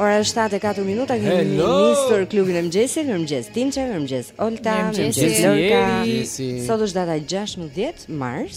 Ora është 7:04 minuta, kemi nisur klubin e mëngjesit. Mirëmëngjes Tinçe, mirëmëngjes Olta, mirëmëngjes Lori. Sot është data 16 mars.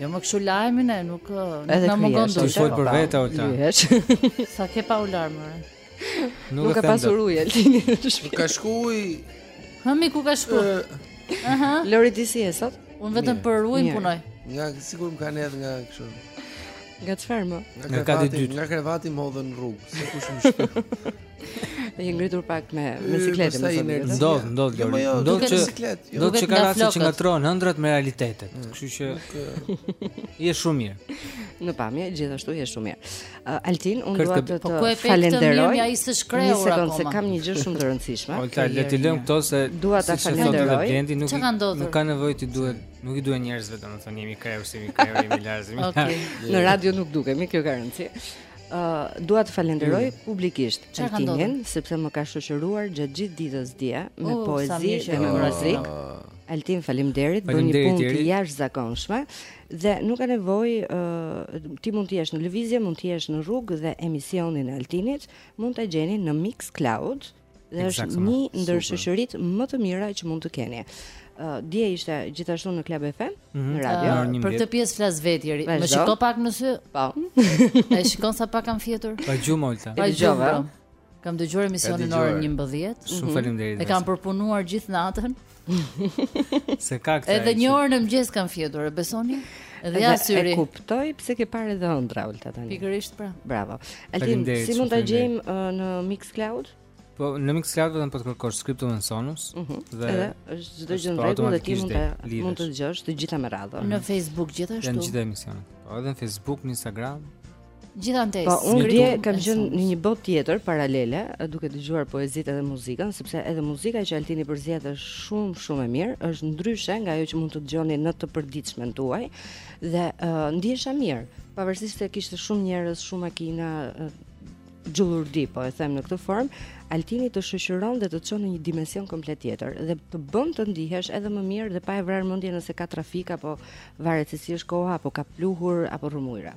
Jo më kështu lajmi ne nuk nuk na mungon të shkoj për vete Olta. Sa ke pa u larë më. Nuk, nuk ka pasur ujë Altini në shtëpi. Ka shku uji. Ha mi ku ka shku? Aha. Lori ti si je sot? Un vetëm për ujë punoj. Nga sigur më kanë edhe nga kështu. Nga çfarë më? Nga krevati, nga krevati më hodhën në rrugë, se kush më shkon. Dhe je ngritur pak me me siklet më së miri. Do, do, do. Ndodh që ndodh që ka raste që ngatërrohen ëndrrat me realitetin. Mm. Kështu që je shumë mirë. Në pamje gjithashtu je shumë mirë. Uh, Altin, unë dua të po të falenderoj. Ja i së shkreu apo. Sekond se kam një gjë shumë të rëndësishme. Olta, le t'i lëmë këto se dua ta falenderoj. Çka ndodhur? Nuk ka nevojë ti duhet Nuk i duhen njerëzve, domethënë jemi krehur s'jemi krehur, jemi larë. Okej. Në radio nuk dukemi, kjo ka rëndësi. Uh, dua të falenderoj mm. publikisht Altinin sepse më ka shoqëruar gjatë gjithë ditës dje me oh, poezi dhe me muzikë. Oh. Altin, faleminderit, bën një punë të jashtëzakonshme dhe nuk ka nevojë uh, ti mund të jesh në lëvizje, mund të jesh në rrugë dhe emisionin e Altinit mund ta gjeni në Mix Cloud. Dhe është një ndër shoqëritë më të mira që mund të keni. Uh, dje ishte gjithashtu në Club FM, mm -hmm. në radio. Uh, për këtë pjesë flas vetë syri. Më shiko pak në sy. Po. e shikon sa pak kam fjetur. Pa gjumë Olta. Pa gjumë. Kam dëgjuar emisionin në orën 11. Shumë mhm. faleminderit. E kam përpunuar gjithë natën. Se ka këtë. Edhe një orë në mëngjes kam fjetur, e besoni? Dhe ja syri. E kuptoj pse ke parë edhe ëndrra Olta tani. Pikërisht pra. Bravo. Altin, si mund ta gjejmë uh, në Mixcloud? Po në Mixcloud vetëm po të kërkosh Scriptum and Sonus uh mhm. -huh. dhe është çdo gjë në rregull dhe ti mund t'i mund t'i dëgjosh të gjitha me radhë. Në Facebook gjithashtu. Në gjithë emisionet. Po edhe në Facebook, në Instagram. Gjithandej, po unë dje kam qenë në një botë tjetër paralele, duke dëgjuar poezitë edhe muzikën, sepse edhe muzika që Altini përzgjedh është shumë shumë e mirë, është ndryshe nga ajo që mund të dëgjoni në të përditshmen tuaj dhe uh, ndihesha mirë, pavarësisht se kishte shumë njerëz, shumë makina, gjullurdi, po e them në këtë formë, Altini të shoqëron dhe të çon në një dimension komplet tjetër dhe të bën të ndihesh edhe më mirë dhe pa e vrarë mendjen nëse ka trafik apo varet se si është koha apo ka pluhur apo rrëmujra.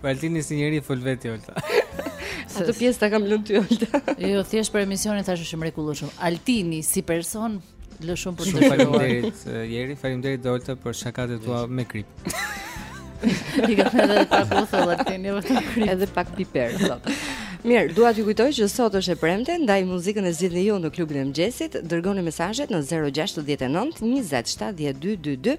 Po Altini si njeri fol vetë Olta. Atë pjesë ta kam lënë ty Olta. Jo, jo, thjesht për emisionin thashë është i mrekullueshëm. Altini si person lë shumë për të dëshiruar. Faleminderit eh, Jeri, faleminderit Olta për shakatë tua me kripë. I ka thënë edhe pak uthull Altini jo, me kripë. Edhe pak piper sot. Mirë, dua t'ju kujtoj që sot është e premte, ndaj muzikën e zgjidhni ju në klubin e mëngjesit, dërgoni mesazhet në 069 20 70 222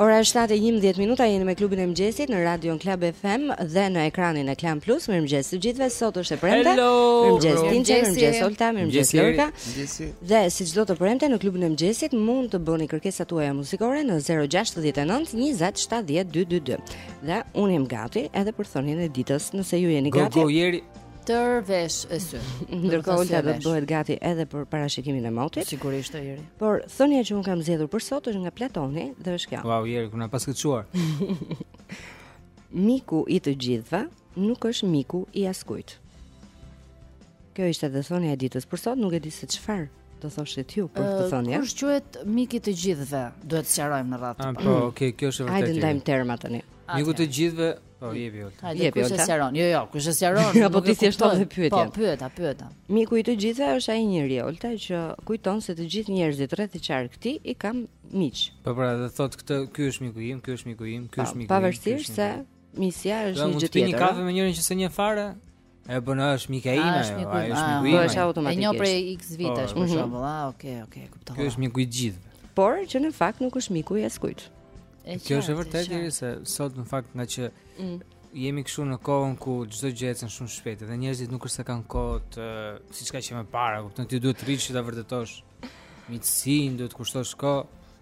Ora është 7:11 minuta jeni me klubin e mëngjesit në Radio Club FM dhe në ekranin e Klan Plus. Mirëmëngjes të gjithëve. Sot është e premte. Mirëmëngjes Tinçe, mirëmëngjes Olta, mirëmëngjes Lorka. Dhe si çdo të premte në klubin e mëngjesit mund të bëni kërkesat tuaja muzikore në 069 20 70 222. Dhe unë jam gati edhe për thënien e ditës, nëse ju jeni gati. Go go Jeri. tërë vesh e sy. Ndërkohë Olta do të bëhet gati edhe për parashikimin e motit. Sigurisht Jeri. Por thënia që unë kam zgjedhur për sot është nga Platoni dhe është kjo. Wow, Jeri, ku na paske çuar. miku i të gjithëve nuk është miku i askujt. Kjo ishte dhe thënia e ditës për sot, nuk e di se çfarë do thoshit ju për këtë thënie. Kush quhet mik i të gjithëve? Duhet të sqarojmë në radhë. Ah, po, okay, kjo është e vërtetë. Hajde ndajmë terma tani. Miku i të gjithëve Po jepi Olta. Hajde kush e sqaron? Jo, jo, kush e sqaron? Ja po ti thjesht edhe pyetjen. Po pyeta, pyeta. Miku i të gjithëve është ai njeri Olta që kujton se të gjithë njerëzit rreth e qark tij i kam miq. Po pra, do thotë këtë, ky është miku im, ky është miku im, ky është miku im. Pavarësisht se miqësia është një gjë tjetër. Pi një kafe me njërin që s'e njeh fare? E bën është mikja ime, ai është miku im. Po është automatikisht. E njoh prej X vitesh po, për mhm. shembull. Ah, okay, okay, kuptova. Ky është miku i të gjithëve. Por që në fakt nuk është miku i askujt. Kjo është e vërtetë se sot në fakt nga që mm. jemi kështu në kohën ku çdo gjë ecën shumë shpejt dhe njerëzit nuk është se kanë kohë të siç ka qenë më para, kupton ti duhet të rrish ta vërtetosh miqësinë, duhet të kushtosh kohë.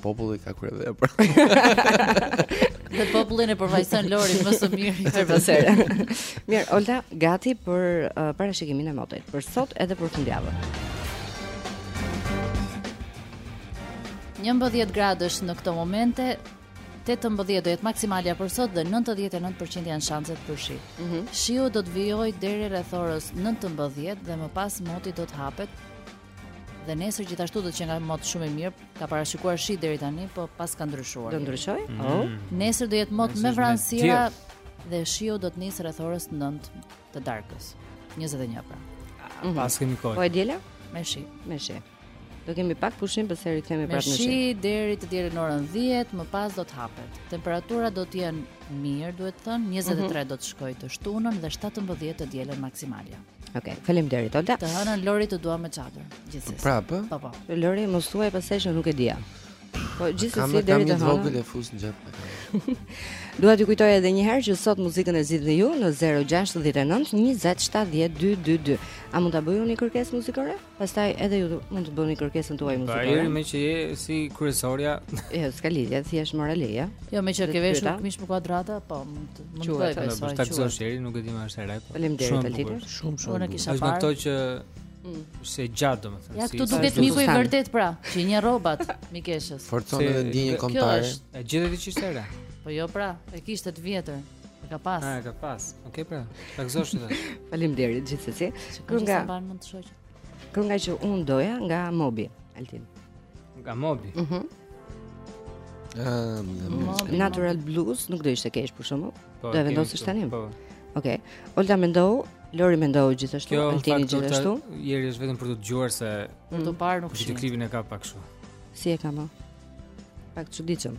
Populli ka kryevepra. Dhe popullin e përfaqëson Lori më së miri për pasere. Mirë, Olta, gati për uh, parashikimin e motit, për sot edhe për fundjavën. 11 gradësh në këto momente, 18 do jetë maksimalja për sot dhe 99% janë shanset për shi. Mm -hmm. Shiu do të vijojë deri rreth orës 19 dhe më pas moti do të hapet Dhe nesër gjithashtu do të jetë mot shumë i mirë. Ka parashikuar shi deri tani, po paska ndryshuar. Do ndryshojë? Mm. Oh. Nesër do jetë mot me vranësira dhe shiu do të nisë rreth orës 9 të darkës. 21 pra. Mm -hmm. Paskemi kohë. Po e diela? Me shi. Me shi. Do kemi pak pushim se rikthehemi prapë në shi. Me shi deri të dielën në orën 10, më pas do të hapet. Temperaturat do të jenë mirë, duhet thënë, 23 mm -hmm. do të shkojë të shtunën dhe 17 të dielën maksimalja. Okej, okay, faleminderit Olta. Të hënën Lori të dua me çadër, gjithsesi. Prapë? Po po. Lori mos thuaj pastaj që nuk e dija. Po gjithsesi deri të hënën. Kam një të vogël e fus në xhep. Dua t'ju kujtoj edhe një herë që sot muzikën e zgjidhni ju në 069 20 70 222. A mund ta bëj unë një kërkesë muzikore? Pastaj edhe ju mund të bëni kërkesën tuaj po, muzikore. Po, me që je si kryesorja. Jo, s'ka lidhje, thjesht mora leje. Jo, me që ke veshur këmishë me kuadrata, po mund të mund të bëj besoj. Çfarë, ta gëzosh Jeri, nuk e di në është e re. Po. Faleminderit Altin. Shumë shumë. Unë kisha parë. Është ato që mm. se gjatë domethënë. Ja këtu duket miku i vërtetë pra, që njeh rrobat e mikeshës. Forcon edhe ndjenjën kombëtare. Është e gjithë diçka e re. Po jo pra, e kishte të vjetër. E ka pas. Ah, e ka pas. Okej okay, pra. Ta gëzosh ti. Faleminderit gjithsesi. Kënga sa mund të shoqë. Kënga që unë doja nga Moby, Altin. Nga Moby. Mhm. Mm Ah, Natural Blues nuk do ishte keq për shkakun. Po, do e vendosësh tani. Po. Okej. Okay. Olta mendou, Lori mendou gjithashtu, Altini gjithashtu. Kjo Jeri është vetëm për të dëgjuar se për të parë nuk shih. Klipin e ka pak kështu. Si e ka mo? Pak të çuditshëm.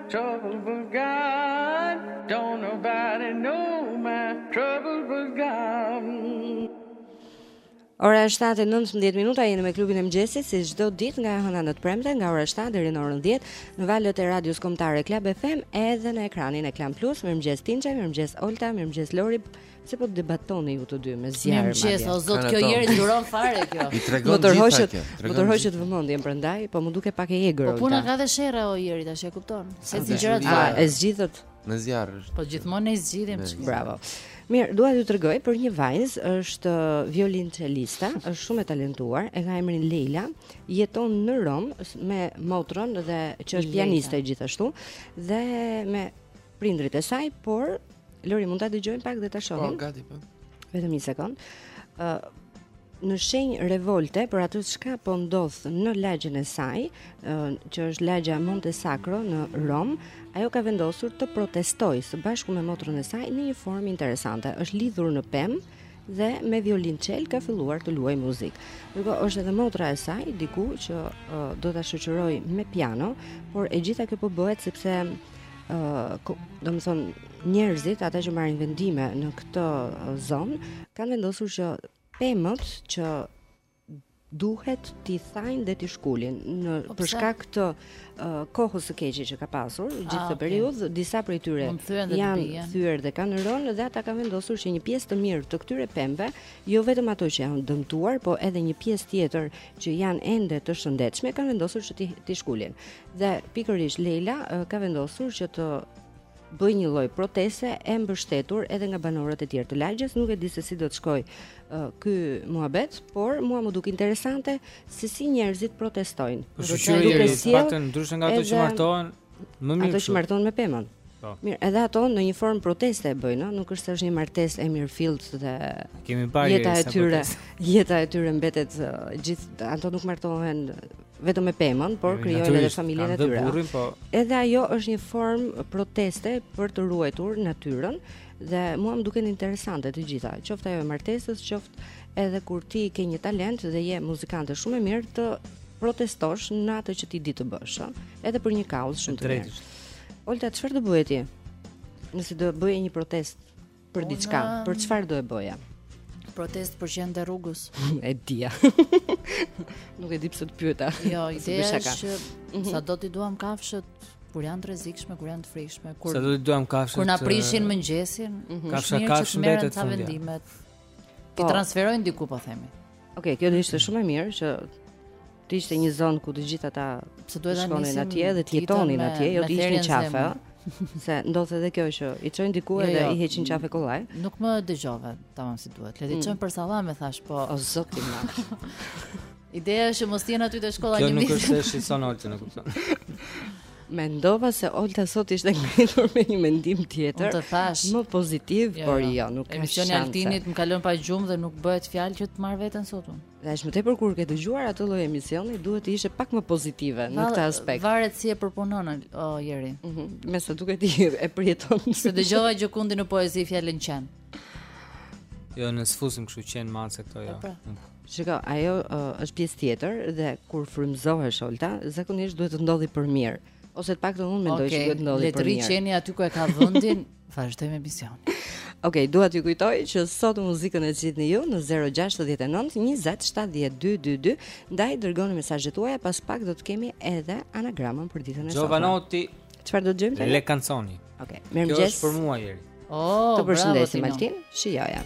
Trouble but God, don't nobody know my trouble but God. Ora është 7:19 minuta jeni me klubin e mëngjesit si çdo ditë nga e hëna në të premte nga ora 7 deri në orën 10 në valët e radios kombëtare Club FM edhe në ekranin e Klan Plus. Mirëmëngjes Tinçe, mirëmëngjes Olta, mirëmëngjes Lori. Se po debatoni ju të dy me zjarr. Mirëmëngjes, o zot, kjo Jeri s'duron fare kjo. I tregon gjithë ato. Më tërhoqët vëmendjen prandaj, po më duket pak e egër. Po puna ka dhe sherra o Jeri tash e kupton. Se di gjëra të vara. E zgjidhët me zjarr. Po gjithmonë e zgjidhim. Bravo. Mirë, dua t'ju tregoj për një vajzë, është violonçeliste, është shumë e talentuar, e ka emrin Leila, jeton në Romë me motrën dhe që është pianiste gjithashtu dhe me prindërit e saj, por Lori mund ta dëgjojmë pak dhe ta shohim. Po, gati po. Vetëm një sekond. Ë uh, në shenjë revolte për atë çka po ndodh në lagjen e saj, uh, që është lagja Monte Sacro në Romë, ajo ka vendosur të protestojë së bashku me motrën e saj në një formë interesante. Është lidhur në pemë dhe me violonçel ka filluar të luajë muzikë. Duket është edhe motra e saj diku që uh, do ta shoqërojë me piano, por e gjitha kjo po bëhet sepse ë domethënë njerëzit ata që marrin vendime në këtë zonë kanë vendosur që pemët që duhet t'i thajnë dhe t'i shkulin në po për shkak të uh, kohës së keqe që ka pasur ah, gjithë këtë okay. periudhë, disa prej tyre janë thyer dhe kanë rënë dhe ata kanë vendosur që një pjesë të mirë të këtyre pemëve, jo vetëm ato që janë dëmtuar, po edhe një pjesë tjetër që janë ende të shëndetshme kanë vendosur që t'i t'i shkulin. Dhe pikërisht Leila ka vendosur që të bëjë një lloj proteste e mbështetur edhe nga banorët e tjerë të lagjes, nuk e di se si do të shkojë uh, ky muhabet, por mua më duket interesante se si njerëzit protestojnë. Po shoqëri i faktën ndryshe nga ato që martohen, më mirë. Ato që martohen me pemën. Po. Mirë, edhe ato në një formë proteste e bëjnë, nuk është se është një martesë e mirëfilltë dhe kemi parë jeta e tyre, jeta e tyre mbetet gjithë ato nuk martohen vetëm me pemën, por krijojnë edhe familjen e tyre. Burrin, po... Edhe ajo është një formë proteste për të ruajtur natyrën dhe mua më duken interesante të gjitha, qoftë ajo e martesës, qoftë edhe kur ti ke një talent dhe je muzikante shumë e mirë të protestosh në atë që ti di të bësh, edhe për një kauzë shumë të drejtë. Olta, çfarë do bëje ti? Nëse do bëje një protest për diçka, për çfarë do e bëja? Protest për qentë e rrugës. e dia. Nuk e di pse të pyeta. Jo, ideja është që mhm. sado t'i duam kafshët kur janë të rrezikshme, kur janë të frikshme, kur Sado t'i duam kafshët? Kur na prishin mëngjesin, mhm. kafsha kafshë mbetet sa vendimet. T'i po. transferojnë diku po themi. Okej, kjo do ishte shumë e mirë që Të ishte një zonë ku të gjithë ata qen duhet të shkonin atje dhe të jetonin atje, jo t'i hiqnin qafe. Se ndodh edhe kjo që i çojnë diku jo, edhe jo, i heqin qafe kollaj. Nuk më dëgjove, tamam si duhet. Le t'i mm. çojmë për sallame thash, po. O zot i madh. Ideja është që mos të jenë aty te shkolla një ditë. Kjo nuk është se shison Olta, nuk kupton. Mendova se Olta sot ishte ngritur me një mendim tjetër. Të thash, më pozitiv, jo, por jo, jo nuk ka shans. Emisioni i Altinit më kalon pa gjumë dhe nuk bëhet fjalë që të marr veten sot unë. Dhe aq më tepër kur ke dëgjuar atë lloj emisioni, duhet të ishe pak më pozitive në këtë aspekt. Varet si e përpunon o Eri. Mm -hmm. Me sa duket si e përjeton. S'e dëgjova gjëkundi në poezi fjalën qen. Jo, ne s'fusim kështu qen mace këto jo. Pra. Shiko, ajo uh, është pjesë tjetër dhe kur frymëzohesh Olta, zakonisht duhet të ndodhë për mirë ose të paktën unë mendoj okay. se duhet të ndodhë për mirë. Le të rrijë qeni aty ku e ka vendin, Vazhdojmë emisionin. Okej, okay, dua t'ju kujtoj që sot muzikën e zgjidhni ju në 069 20 70 222, ndaj dërgoni mesazhet tuaja, pas pak do të kemi edhe anagramën për ditën e sotme. Jovanotti. Çfarë do të dëgjojmë tani? Le Canzoni. Okej, okay, mirëmëngjes. Kjo është për mua Eri. Oh, të përshëndesim Altin. Shijoje.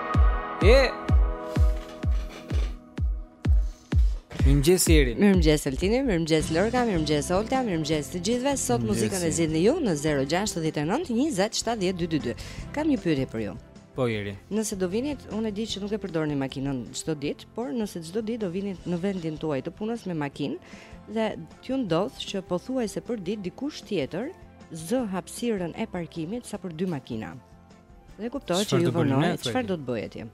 E Mirëmëngjes Eri. Mirëmëngjes Altini, mirëmëngjes Lorka, mirëmëngjes Olta, mirëmëngjes të gjithëve. Sot muzikën e zgjidhni ju në 069 20 70 222. Kam një pyetje për ju. Po Eri. Nëse do vinit, unë e di që nuk e përdorni makinën çdo ditë, por nëse çdo ditë do vinit në vendin tuaj të punës me makinë dhe t'ju ndodh që pothuajse për ditë dikush tjetër zë hapësirën e parkimit sa për dy makina. Dhe kuptoj që ju vonon, çfarë do të bëjë atje?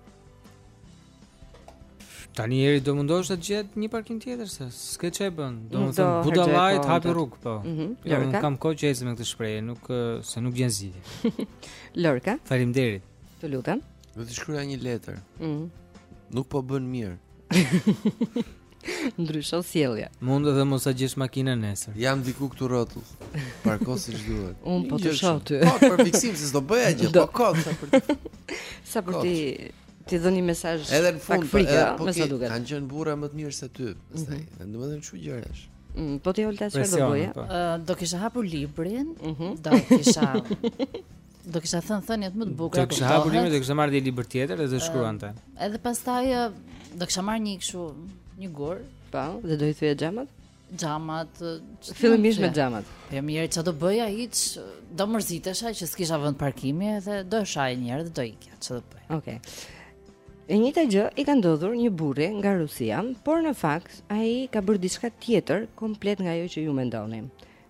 Tani njeri do mundohet të gjetë një parkim tjetër se s'ke ç'e bën. Do të thonë budallait po, hapi rrugë po. Mhm. Jo, unë kam kohë që ecim me këtë shprehje, nuk se nuk gjen zgjidhje. Lorka. Faleminderit. Të lutem. Do të shkruaj një letër. Mhm. Nuk po bën mirë. Ndryshon sjellja. Mund edhe mos ta gjesh makinën nesër. Jam diku këtu rrotull. Parko siç duhet. Un po të shoh ty. Po për fiksim se s'do bëja gjë, po kot sa për ti. Sa për ti t'i dhënë një mesazh. Edhe në fund po edhe po ti kanë qenë burra më të mirë se ty. Mhm. Domethënë ksi gjërash. Mm, po ti Olta çfarë do bëje? Po. Do kisha hapur librin, mhm. do kisha Do kisha thënë thëniet më të bukura. Do kisha hapur librin, do kisha marrë një libër tjetër dhe do të shkruante. Edhe pastaj do kisha marrë një kështu, një gur. Po, dhe do i thyeja xhamat? Xhamat. Fillimisht me xhamat. Po ja mirë, çfarë do bëja hiç? Do mërzitesha që s'kisha vend parkimi edhe do e shaja një herë dhe do ikja, çfarë do bëj. Okej. Okay. E njëjta gjë i ka ndodhur një burri nga Rusia, por në fakt ai ka bërë diçka tjetër komplet nga ajo që ju mendoni.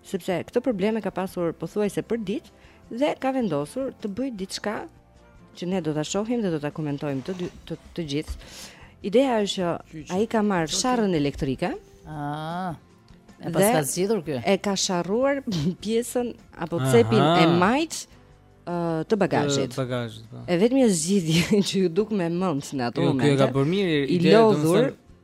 sepse këtë problem e ka pasur pothuajse përditë dhe ka vendosur të bëjë diçka që ne do ta shohim dhe do ta komentojmë të dy, të, të gjithë. Ideja është që ai ka marrë sharrën elektrike. Ah. E paska zgjidhur ky. E ka sharruar pjesën apo cepin e majtë të bagazhit. Të bagazhit, po. E vetmja zgjidhje që iu duk me mend në atë jo, moment. Ky ka bërë mirë, i lodhur.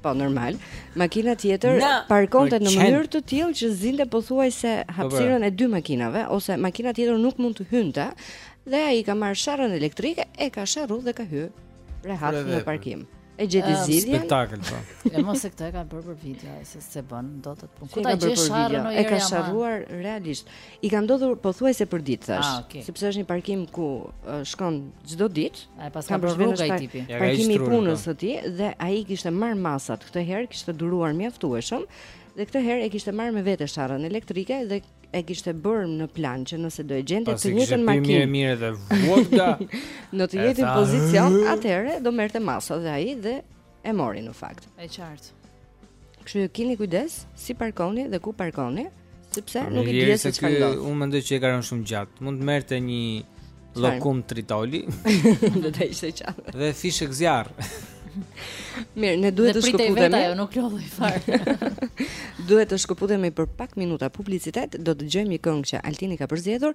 Po normal. Makina tjetër parkonte në mënyrë të tillë që zinte pothuajse po, po. hapësirën e dy makinave ose makina tjetër nuk mund të hynte dhe ai ka marrë sharrën elektrike e ka sharru dhe ka hyrë rehat në parkim. E gjeti uh, zgjidhjen. Spektakël po. E mos këtë e ka bërë për video, se s'e bën dot atë punë. Ku ta gjesh sharrën në E ka sharruar realisht. I ka ndodhur pothuajse përditë thashë, ah, okay. sepse është një parkim ku uh, shkon çdo ditë. Ai paska bërë rrugë ai tipi. Parkimi i punës së tij dhe ai kishte marrë masat këtë herë, kishte duruar mjaftueshëm dhe këtë herë e kishte marrë me vete sharrën elektrike dhe e kishte bërë në plan që nëse do e gjente të njëjtën makinë. Pasi kishte mirë dhe vuota. Në të njëjtin pozicion, atëherë do merrte masa dhe ai dhe E mori në fakt. E qartë. Kështu që kini kujdes si parkoni dhe ku parkoni, sepse Ama, nuk i dihet se çfarë ndodh. Unë mendoj që i ka rënë shumë gjatë. Mund të merrte një llokum tritoli. Do të ishte qartë. Dhe fishekzjarr. Mirë, ne duhet të shkëputemi. Dhe pritej nuk lodhej fare. duhet të shkëputemi për pak minuta publicitet, do të dëgjojmë një këngë që Altini ka përzgjedhur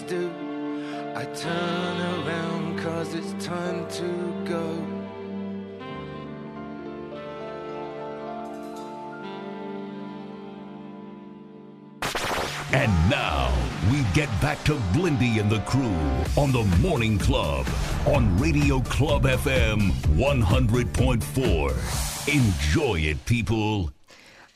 time to go. And now we get back to Blindy and the crew on the Morning Club on Radio Club FM 100.4. Enjoy it, people.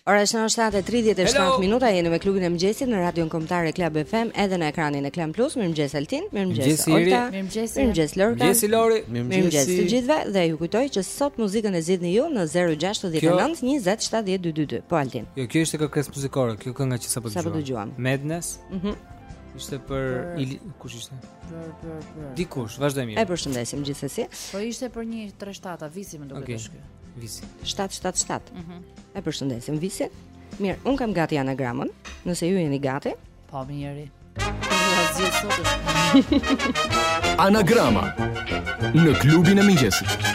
Ora është 7:37 minuta, jeni me klubin e mëngjesit në Radion Kombëtare Club FM edhe në ekranin e Klan Plus. Mirëmëngjes Altin, mirëmëngjes Olta, mirëmëngjes, mirëmëngjes Lorca. Mirëmëngjes Lori, mirëmëngjes të gjithëve dhe ju kujtoj që sot muzikën e zgjidhni ju në 069 20 70 222. Po Altin. Jo, kjo ishte kërkesë muzikore, kjo kënga që sapo dëgjuam. Sapo dëgjuam. Madness. Mhm. Mm ishte për il... kush ishte? Për për për. Dikush, vazhdojmë. E përshëndesim gjithsesi. Po ishte për një 37-a, Visi më duket okay. të shkruaj. Visi. 777. Mhm. Mm e përshëndesim Visin. Mirë, un kam gati anagramën, nëse ju jeni gati. Po mirë. Anagrama në klubin e mëngjesit.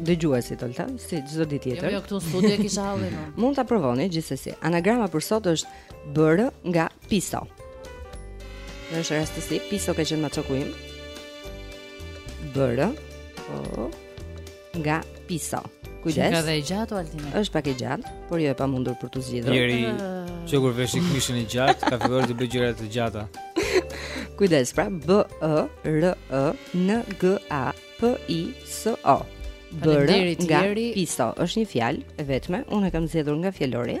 Dëgjuesit Olta, si çdo ditë tjetër. Jo, jo këtu në studio e kisha hallin. Mund ta provoni gjithsesi. Anagrama për sot është Bërë nga Piso. Në është rastësi, Piso ka qenë maçoku im. bërë po nga piso. Kujdes. Qenka dhe e gjatë Altin. Është pak e gjatë, por jo e pamundur për t'u zgjidhur. Njeri që kur vesh këmishën e gjatë, ka filluar të bëjë gjëra të gjata. Kujdes, pra B E R E N G A P I S O. Bërë nga piso, është një fjalë e vetme, unë e kam zgjedhur nga fjalori.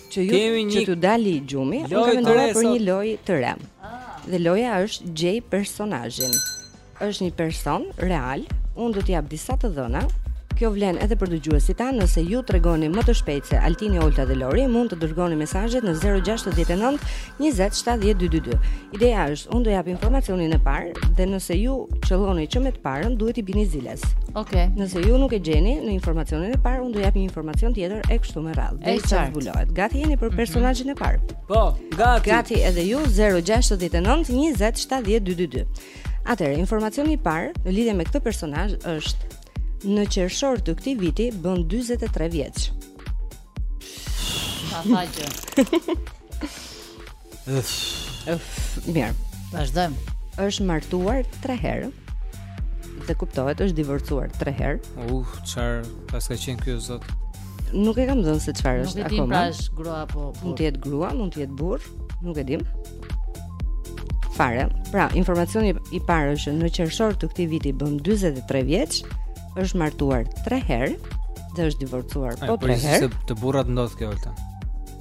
Që ju Kemi një... që t'ju dali gjumi, unë kam menduar për një lojë të re. Dhe loja është gjej personazhin. Është një person real, unë do të jap disa të dhëna. Kjo vlen edhe për dëgjuesit tanë, nëse ju tregoheni më të shpejtë se Altini Olta dhe Lori, mund të dërgoni mesazhet në 069 20 70 222. Ideja është, unë do jap informacionin e parë dhe nëse ju qëlloni që me të parën, duhet t'i bini ziles. Okej. Okay. Nëse ju nuk e gjeni në informacionin e parë, unë do jap një informacion tjetër e kështu me radhë. Derisa zbulohet. Gati jeni për mhm. personazhin e parë? Po, gati. Gati edhe ju 069 20 70 222. Atëherë, informacioni i parë në lidhje me këtë personazh është në qershor të këtij viti bën 43 vjeç. Pa faqe. Ëf. Ëf, mirë. Vazhdojmë. Është martuar 3 herë. Dhe kuptohet, është divorcuar 3 herë. Uh, çfarë paska qenë kjo zot? Nuk e kam thënë se çfarë është akoma. Nuk e di pra është grua apo burrë. Mund të jetë grua, mund të jetë burrë, nuk e dim. Fare. Pra, informacioni i parë është në qershor të këtij viti bën 43 vjeç, është martuar 3 herë dhe është divorcuar po 3 herë. Po, te burrat ndodh kjo Olta.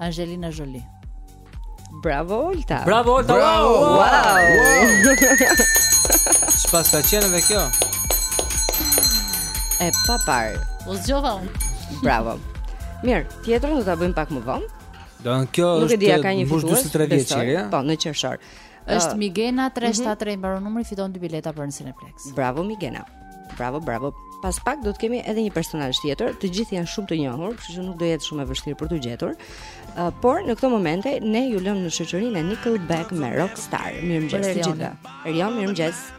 Angelina Jolie. Bravo Olta. Bravo Olta. Bravo. Wow. wow. wow. Çfarë ka qenë dhe kjo? E paparë. U zgjova unë. Bravo. Mirë, tjetrën do ta bëjmë pak më vonë. Do të kjo është. Nuk e di a ka mbush 43. Po, në qershor. Është Migena 373 mhm. mbaron numri fiton dy bileta për në Cineplex. Bravo Migena. Bravo, bravo. Pas pak do të kemi edhe një personazh tjetër, të gjithë janë shumë të njohur, kështu që nuk do jetë shumë e vështirë për t'u gjetur. Uh, por në këtë momente ne ju lëmë në shoqërinë e Nickelback me Rockstar. Mirëmëngjes të gjithëve. Erion, mirëmëngjes.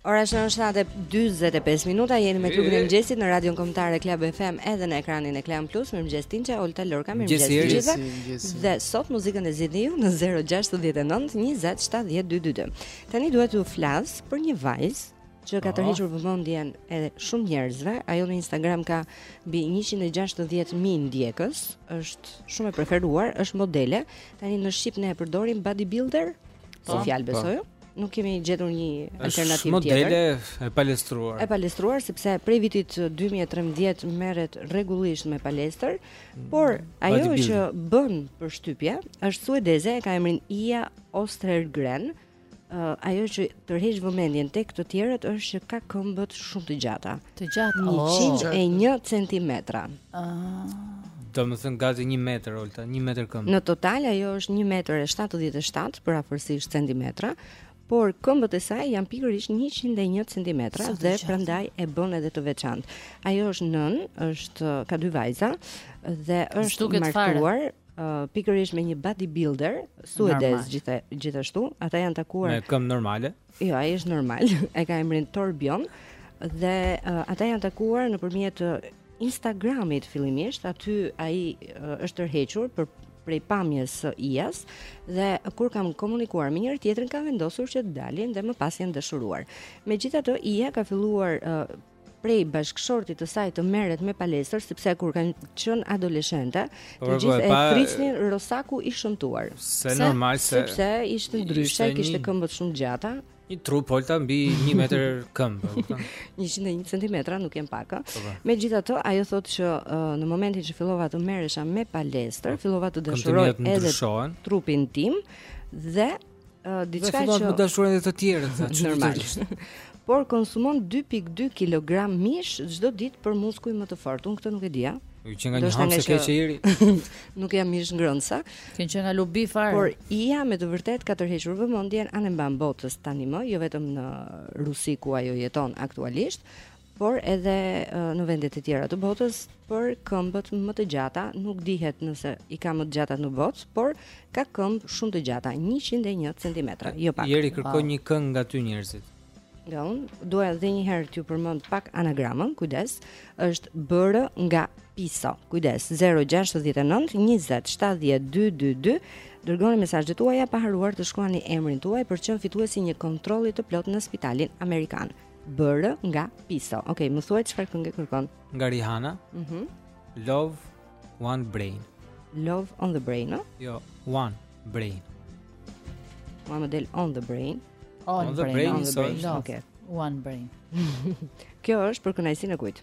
Ora është 7:45 minuta, jeni me klubin e mëngjesit në Radion Kombëtare Club FM edhe në ekranin e Klan Plus, mirëmëngjes Tinçe, Olta Lorca, mirëmëngjes gjithë. Dhe sot muzikën e zgjidhni ju në 069 20 70 222. Tani duhet t'ju flas për një vajzë që ka tërhequr vëmendjen e shumë njerëzve. Ajo në Instagram ka mbi 160.000 ndjekës, është shumë e preferuar, është modele. Tani në shqip ne e përdorim bodybuilder, po, si fjalë po. besoj. nuk kemi gjetur një alternativë tjetër. Modele e palestruar. E palestruar sepse prej vitit 2013 merret rregullisht me palestër, mm, por ajo që bën përshtypje është suedeze, e ka emrin Ia Ostergren. Uh, ajo që tërheq vëmendjen tek të tjerët është që ka këmbët shumë të gjata. Të gjata, 101 cm. Ëh. Domethënë gati një metër, Olta, një metër këmbë. Në total ajo është një metër e shtatëdhjetë e shtatë përafërsisht centimetra, por këmbët e saj janë pikërisht 101 cm dhe prandaj e bën edhe të veçantë. Ajo është nënë, është ka dy vajza dhe është martuar uh, pikërisht me një bodybuilder suedez gjithashtu, ata janë takuar me këmbë normale. Jo, ai është normal. E ka emrin Torbion dhe uh, ata janë takuar nëpërmjet Instagramit fillimisht, aty ai uh, është tërhequr për prej pamjes së Ias dhe kur kanë komunikuar me njëri tjetrin kanë vendosur që të dalin dhe më pas janë dashuruar. Megjithatë Ia ka filluar uh, prej bashkëshortit të saj të merret me palestër sepse kur ka qenë adoleshente po, të po, gjithë e thërrisnin rosaku i shëmtuar. Se normal se sepse ishte ndryshe, kishte këmbët shumë gjata. Një trup Olta mbi 1 metër këmbë, kupton? 101 cm nuk janë pak. Po, po. Megjithatë, ajo thotë që uh, në momentin që fillova të merresha me palestër, fillova të dashuroj edhe trupin tim dhe Uh, diçka që me dashurin e të tjerët, thotë normalisht. Por konsumon 2.2 kg mish çdo ditë për muskuj më të fortë. Unë këtë nuk e dija. Ju qenka një hamëse e keqe e iri Nuk jam mishngrënëse Kjo qenka llubi fare Por Ia me të vërtetë ka tërhequr vëmendjen anembanë botës tanimë Jo vetëm në Rusi ku ajo jeton aktualisht por edhe në vende të tjera të botës për këmbët më të gjata, nuk dihet nëse i ka më të gjatat në botë, por ka këmbë shumë të gjata, 101 cm, jo pak. Ieri kërkoj një këngë nga ty njerëzit. Nga unë, dua edhe një herë t'ju përmend pak anagramën, kujdes, është bërë nga piso, kujdes, 069 20 70 222, dërgoni mesazhet tuaja pa harruar të shkruani emrin tuaj për të qenë fituesi i një kontrolli të plotë në spitalin Amerikan. bërë nga piso. Okej, okay, më thuaj çfarë këngë kërkon. Nga Rihanna. Mhm. Mm Love on the Brain. Love on the Brain, no? Jo, on the Brain. One model on the Brain. On, on the Brain, brain on the brain. Love. Okay. On the Brain. Kjo është për kënaqësinë e kujt?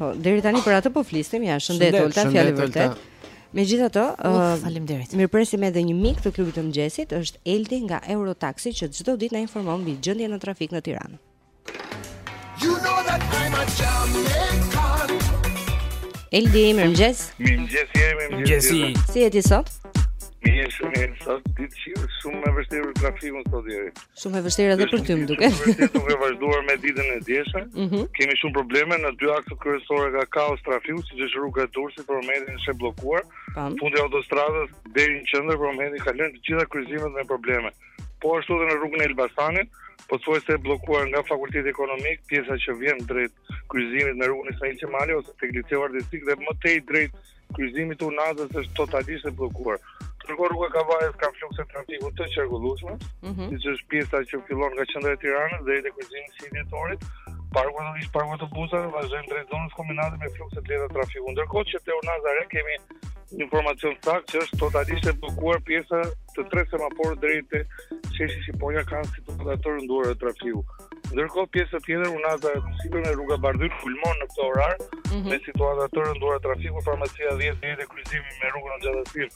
Po, deri tani për atë po flisnim, ja, shëndet Olta, fjalë e vërtetë. Megjithatë, uh, faleminderit. Mirëpresim edhe një mik të klubit të mëngjesit, është Eldi nga Eurotaxi që çdo ditë na informon mbi gjendjen e trafikut në Tiranë. You know that I'm a champion. Eldi, mirëmëngjes. Mirëmëngjes, Ieri mirëmëngjes. Si je ti sot? Mirë, shumë mirë sot. Ditë shumë e vështirë për trafikun sot Ieri. Shumë e vështirë edhe për ty më duket. Duke vazhduar dhe ditën e djeshme, mhm. kemi shumë probleme në dy akset kryesore ka kaos trafiku, siç është rruga e Durrësit për momentin është e bllokuar. Fundi i autostradës deri në qendër për momentin ka lënë të gjitha kryqëzimet me probleme. Po ashtu edhe në rrugën e Elbasanit, pothuajse e bllokuar nga Fakulteti Ekonomik, pjesa që vjen drejt kryqëzimit me rrugën Ismail Qemali ose tek liceu artistik dhe më tej drejt kryqëzimit të Unazës është totalisht e bllokuar. Ndërkohë rruga e Kavajës ka flukse trafiku të qarkullueshme, mm -hmm. siç është pjesa që fillon nga qendra e Tiranës deri te kryqëzimi i 21 Dhjetorit, përkundrejt ish-parkut autobusave, vazhdojmë drejt zonës Kombinat me flukse të lehta trafiku. Ndërkohë që te Unaza e Re kemi informacion të saktë që është totalisht e bllokuar pjesa te tre semaforëve drejt te sheshi Shqiponja kanë situata të rënduara trafiku. Ndërkohë pjesa tjetër unaza e sipërme rruga Bardhyl kulmon në këtë orar mm -hmm. me situata të rënduara trafiku farmacia 10 deri te kryqëzimi me rrugën Hoxha Tahsin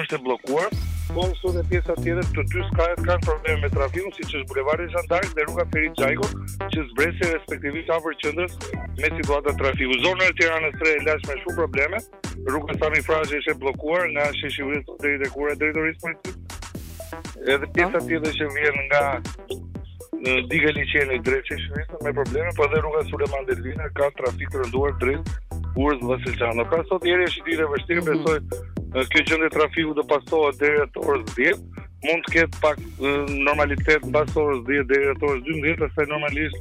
është e bllokuar. Po ashtu dhe pjesa tjetër të dy skajet kanë probleme me trafikun siç është bulevardi Zhan d'Ark dhe rruga Ferit Xhajko që zbresin respektivisht afër qendrës me situata trafiku. Zona e Tiranës së Re ka me shumë probleme. rruga Sami Frashëri është e bllokuar nga sheshi Uillson deri te ura e drejtorisë policisë. Edhe pjesa po. tjetër që vjen nga diga e liqenit drejt sheshit Uillson me probleme, por edhe rruga Sulejman Delvina ka trafik të rënduar drejt Urës Vasil Shanto. Pra sot Ieri është ditë e vështirë, mhm. besoj kjo gjendje trafiku do pasohet deri afër orës 10. mund të ketë pak normalitet pas orës 10 deri rreth orës 12, pastaj normalisht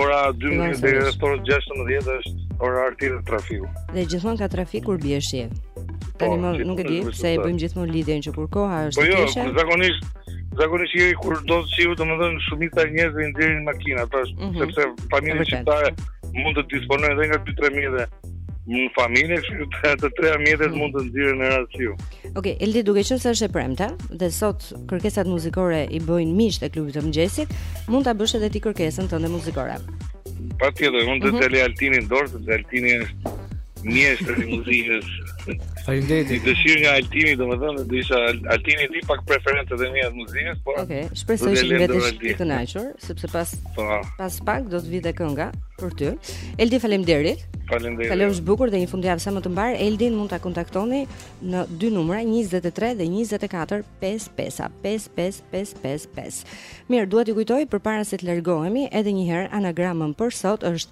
ora 12 deri rreth orës 16 është orar tipik trafiku. Dhe gjithmonë ka trafik kur bie shi. Tani po, më nuk e di pse e bëjmë gjithmonë lidhjen që kur koha është e keqe. Po jo, zakonisht zakonisht jeri kur bie shiu, domethënë shumica e njerëzve i nxjerrin makinat, tash mm -hmm. sepse familja shqiptare mund të disponojë edhe nga 2-3 mjete në familje, kështu që të treja mjetet mm. mund të nxjerrin në rast shiu. Ok, Eldi duke qenë se është e premte dhe sot kërkesat muzikore i bëjnë miqtë e klubit të mëngjesit, mund ta bësh edhe ti kërkesën tënde muzikore. Patjetër, mund të mm -hmm. ia lë Altinit në dorë, sepse Altini është mjeshtër i muzikës. Faleminderit. Dëshirë nga Altini, domethënë do isha Altini di pak preferencat e mia të muzikës, por Ok, shpresoj të mbetesh i kënaqur, sepse pas po. pas pak do të vijë dhe kënga për ty. Eldi, faleminderit. Faleminderit. Kalofsh bukur dhe një fundjavë sa më të mbarë. Eldin mund ta kontaktoni në dy numra 23 dhe 24 5 pesa 5 5 5 5 5. Mirë, dua t'ju kujtoj përpara se të largohemi edhe një herë anagramën për sot është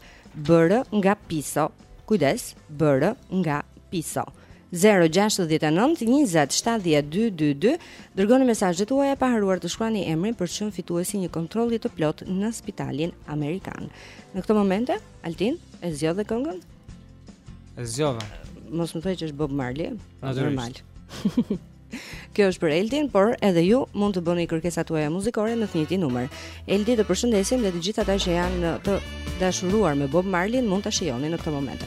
BR nga piso. Kujdes, BR nga piso. 0-6-9-20-70-22-2 Dërgoni mesazhet tuaja pa harruar të shkruani emrin për të qenë fituesi i një kontrolli të plotë në spitalin Amerikan Në këto momente, Altin, e zgjodhe këngën? E zgjodha. Mos më thuaj që është Bob Marley. Normal. Kjo është për Eldin, por edhe ju mund të bëni kërkesat tuaja muzikore në të njëjtin numër. Eldi, të përshëndesim dhe të gjithë ata që janë të dashuruar me Bob Marlin mund ta shijoni në këtë moment.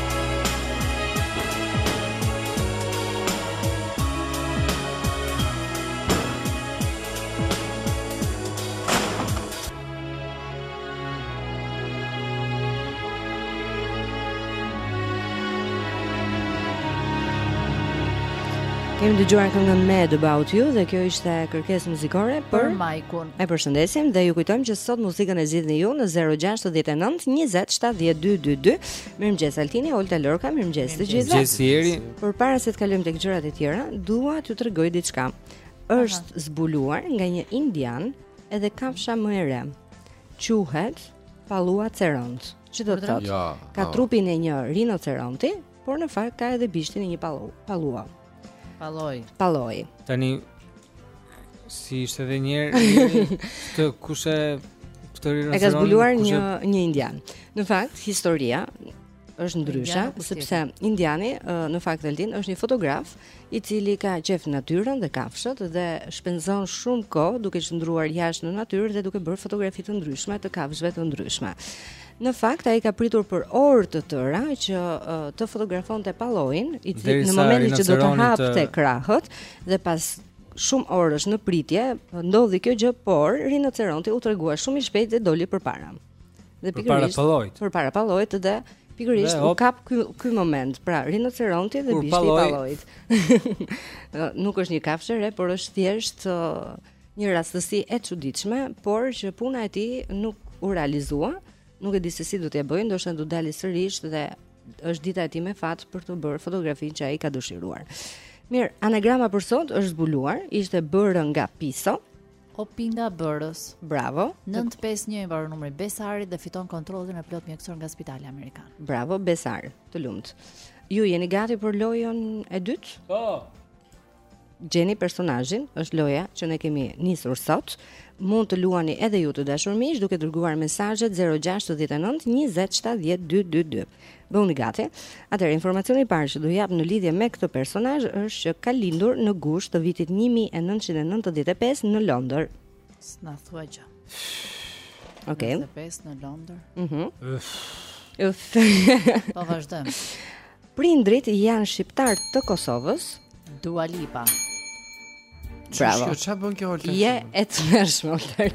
Kemi dëgjuar këngën Mad About You dhe kjo ishte kërkesë muzikore për, për Majkun. E përshëndesim dhe ju kujtojmë që sot muzikën e zgjidhni ju në 069 20 70 222. Mirëmëngjes Altini, Olta Lorca, mirëmëngjes të gjithëve. Mirëmëngjes Jeri. Përpara se të kalojmë tek gjërat e tjera, dua t'ju tregoj diçka. Është zbuluar nga një indian edhe kafsha më e re. Quhet Pallua Ceront. Ç'do të thotë, ka trupin e një rinoceronti, por në fakt ka edhe bishtin e një pallu, pallua. Palloi. Palloi. Tani si ishte edhe një herë kush këtë rinoceront. E ka zbuluar një një indian. Në fakt, historia është ndryshe sepse indiani në fakt Altin është një fotograf i cili ka qejf natyrën dhe kafshët dhe shpenzon shumë kohë duke qëndruar jashtë në natyrë dhe duke bërë fotografi të ndryshme të kafshëve të ndryshme. Në fakt ai ka pritur për orë të tëra që uh, të fotografonte pallojin, i cili në momentin që do të hapte krahët dhe pas shumë orësh në pritje, ndodhi kjo gjë, por rinoceronti u tregua shumë i shpejtë dhe doli përpara. Dhe pikërisht përpara pallojit. Përpara pallojit dhe pikërisht u kap ky ky moment. Pra rinoceronti dhe bishti i pallojit. Nuk është një kafshë e re, por është thjesht uh, Një rastësi e çuditshme, por që puna e tij nuk u realizua. Nuk e di se si do t'ja bëj, ndoshta do dali sërish dhe është dita e tij me fat për të bërë fotografinë që ai ka dëshiruar. Mirë, anagrama për sot është zbuluar, ishte bërë nga piso. Opingabërës. Bravo. 951 i mbaron numri Besarit dhe fiton kontrollin e plot mjekësor nga Spitali Amerikan. Bravo Besar, të lumtë. Ju jeni gati për lojën e dytë? Po. gjeni personazhin, është loja që ne kemi nisur sot. Mund të luani edhe ju të dashur miq duke dërguar mesazhe te 069 20 70 222. Bëuni gati. Atëherë informacioni i parë që do jap në lidhje me këtë personazh është që ka lindur në gusht të vitit 1995 në Londër. S'na thua gjë. Okej. Okay. 25 në Londër. Mhm. Mm po vazhdojmë. Prindrit janë shqiptar të Kosovës. Dua Lipa. Bravo. Çfarë çfarë bën kjo Olta? Je e tmerrshme Olta.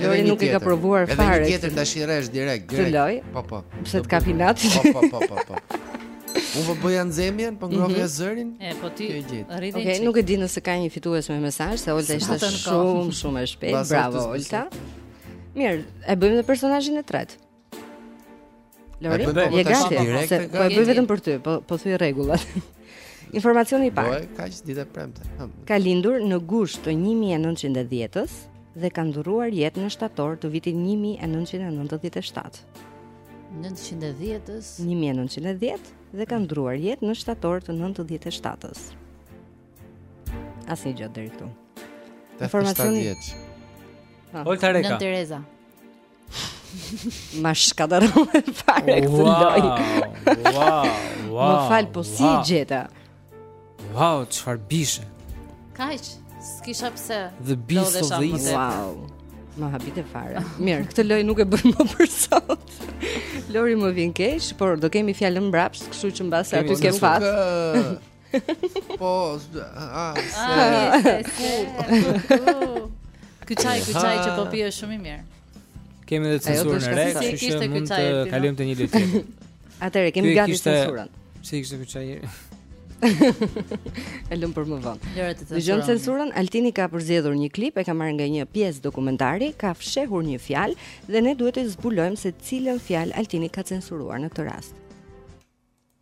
Lori nuk e ka provuar fare. Edhe një tjetër tash i rresh direkt, direkt. Po po. Pse të kapi inati? Po po po po. po. Unë po bëja nxemjen, po ngrohja mm -hmm. zërin. E po ti. Okej, okay, nuk e di nëse ka një fitues me mesazh, se Olta ishte shumë shumë e shpejtë. Bravo Olta. Mirë, e bëjmë dhe personazhin e tretë. Lori, je gati? Po e bëj vetëm për ty, po po thyj rregullat. Informacioni i parë. Po ka ditë e premte. Ka lindur në gusht të 1910-s dhe ka ndërruar jetë në shtator të vitit 1997. 1910-ës 1910 dhe ka ndruar jetë në shtator të 97-ës. Asnjë gjë deri këtu. Informacioni. Ah. Olta Reka. Nën Tereza. Ma shkatërrua fare këtë loj. Wow, wow. Më fal, po si wow. e gjeta? Wow, çfar bishe. Kaq, s'kisha pse. The beast of the east. Wow. Më habite fare. Mirë, këtë loj nuk e bëjmë më për sot. Lori më vjen keq, por do kemi fjalën mbrapsht, kështu që mbase aty ke fat. Po, a, se. Ky çaj, ky çaj që po pije është shumë i mirë. Kemi edhe censurën e re, kështu që si mund të kalojmë te një lojë tjetër. Atëherë kemi gati censurën. Si kishte ky çaji? E lëmë për më vonë. Dëgjojmë censurën, Altini ka përzgjedhur një klip, e ka marrë nga një pjesë dokumentari, ka fshehur një fjalë dhe ne duhet të zbulojmë se cilën fjalë Altini ka censuruar në këtë rast.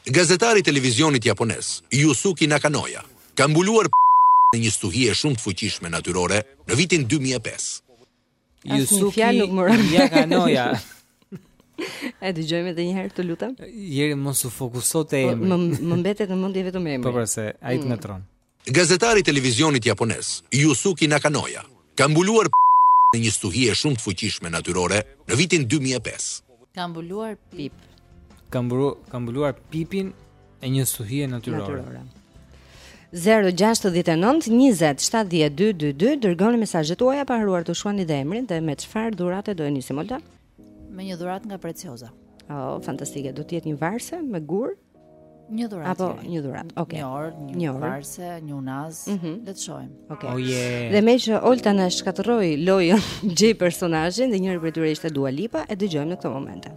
Gazetari i televizionit japonez, Yusuke Nakanoya, ka mbuluar në një stuhie shumë të fuqishme natyrore në vitin 2005. Jusuki Jaganoja. E dëgjojmë edhe një herë, të lutem. Jeri mos u fokuso te emri. Më më mbetet në mendje vetëm emri. Po pra, se ai të mm. ngatërron. Gazetari i televizionit japonez, Yusuke Nakanoya, ka mbuluar në një stuhie shumë të fuqishme natyrore në vitin 2005. Ka mbuluar pip. Ka mbuluar ka mbuluar pipin E një stuhie natyrore. Natyrore. 069 20 70 222 Dërgoni mesazhet tuaja pa harruar të shkruani dhe emrin Dhe me çfarë dhurate do e nisim, Olta? Me një dhuratë nga Preciosa oh, Fantastike, do të jetë një varse me gurë Një dhuratë Apo jaj. një dhuratë, okej okay. Një orë, një, një orë. varse, një unazë mm -hmm. Le të shohim okay. oh, yeah. Dhe meqë Olta na e shkatërroi lojën gjej personazhin Dhe njëri prej tyre ishte Dua Lipa E dëgjojmë në këto momente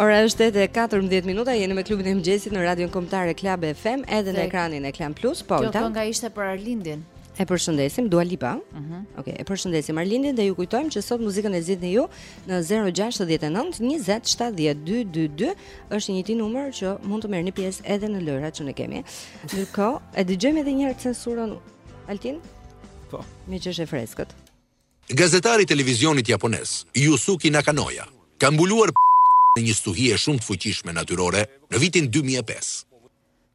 Ora është 8 e 14 minuta, jeni me klubin e mëngjesit në Radion Kombëtare Club FM, edhe në ekranin e Klan Plus, po. Kjo kënga ishte për Arlindin. E përshëndesim Dua Lipa. Mhm. Mm Okej, okay, e përshëndesim Arlindin dhe ju kujtojmë që sot muzikën e zgjidhni ju në 069 20 70 222 është i njëjti numër që mund të merrni pjesë edhe në lojërat që ne kemi. Ndërkohë, e dëgjojmë edhe një herë censurën Altin? Po. Meqë është e freskët. Gazetari i televizionit japonez, Yusuke Nakanoya, ka mbuluar në një stuhie shumë të fuqishme natyrore në vitin 2005.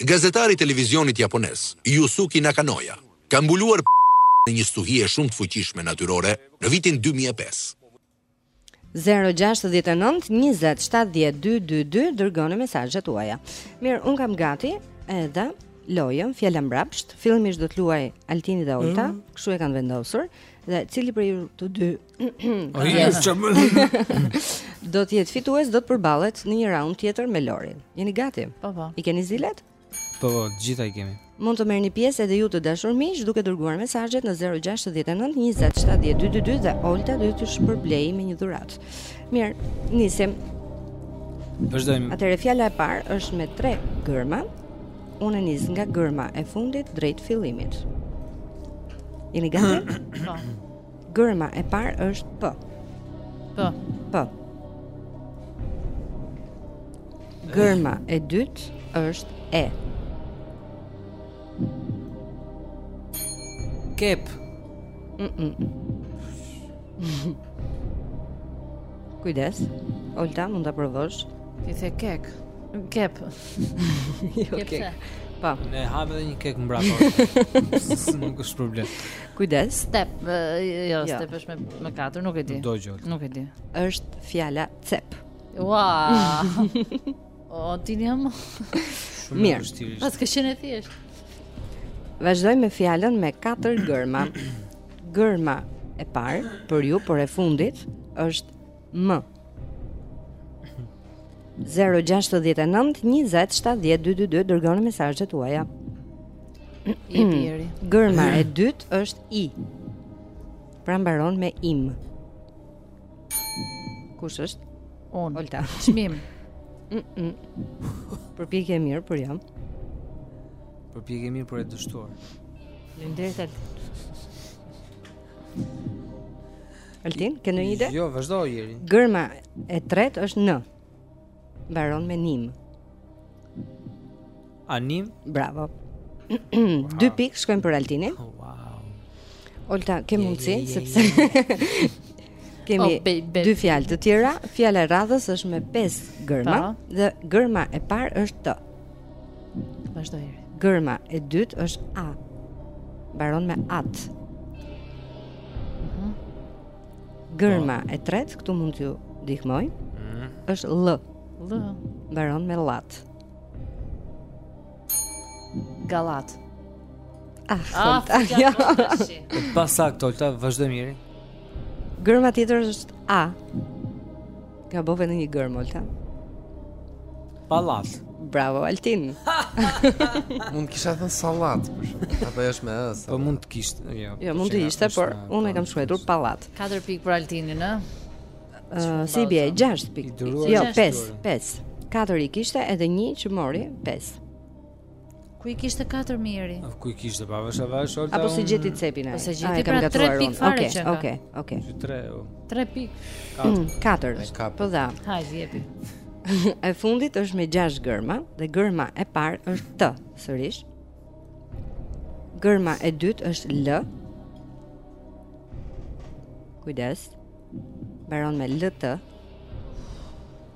Gazetari i televizionit japonez, Yusuki Nakanoja, ka mbuluar në një stuhie shumë të fuqishme natyrore në vitin dy mijë e pesë. 069 20 70 222 Dërgoni mesazhet tuaja Mirë, unë kam gati edhe lojën Fjala mbrapsht Fillimisht do të luajë Altini dhe Olta mm. Kështu e kanë vendosur Dhe cili prej ju të dy Oh, yes. do të jetë fitues, do të përballet në një raund tjetër me Lorin. Jeni gati? Po, po. I keni zilet? Po, të gjitha i kemi. Mund të merrni pjesë edhe ju të dashur miq duke dërguar mesazhet në 069 20 70 222 dhe Olta do t'ju shpërblejë me një dhuratë. Mirë, nisim. Vazhdojmë. Atëre fjala e parë është me tre gërma. Unë nis nga gërma e fundit drejt fillimit. Jeni gati? Po. Gërma e parë është P. P. P. Gërma e dytë është E. Kep. Mm -mm. Kujdes. Olta mund ta provosh. Ti the kek. Kep. jo kek. Pa. Po. Ne hamë edhe një kek mbrapa. Nuk është problem. Kujdes. Step. Jo, jo, step është me me katër, nuk e di. Do gjol. Nuk e di. Është fjala cep. Ua. O ti jam. Mirë. Paska qenë e thjeshtë. Vazdoj me fjalën me katër gërma. Gërma e parë për ju, por e fundit është M 0-6-19-27-12-22 Dërgoni mesazhet tuaja Gërma e dytë është i Pra mbaron me im Kush është? Unë Olta Shmim Përpjekje e mirë, por jo Përpjekje e mirë, por e dështuar Faleminderit Altin, ke ndonjë ide? Jo, vazhdo Jeri. Gërma e tretë është N. Mbaron me nim. Anim? Bravo. Dy pikë shkojnë për Altinin. Oh, wow. Olta, ke mundsi sepse kemi oh, dy fjalë të tjera. Fjala e radhës është me pesë gërma dhe gërma e parë është T. Vazhdoj. Gërma e dytë është A. Mbaron me at. Mhm. Gërma po. e tretë këtu mund t'ju ndihmoj. Mhm. Është L. L. Mbaron me llat. Gallat. Ah, ah ja. E pasaktë, Olta, vazhdojmë mirë. Gërma tjetër është A. Gabove në një gërmë, Olta. Pallat. Bravo Altin. mund të kisha thënë sallat, për shembull. Apo është me ë? Po mund të kishte, jo. Jo, mund të ishte, por unë e kam shkruar pallat. 4 pikë për Altinin, ë? Ëh, si bie 6 pikë. Jo, 5, 5. 4 i kishte edhe 1 që mori 5. Ku i kishte katër, Jeri? Ku i kishte pa avash avash Olta? Apo s'e gjeti cepin ai? Po s'e gjeti pra 3 pikë fare që. Okej, okej, okej. 3. 3 pikë. 4. 4. Po dha. Hajde jepi. E fundit është me 6 gërma dhe gërma e parë është T sërisht. Gërma e dytë është L. Kujdes. Mbaron me L T.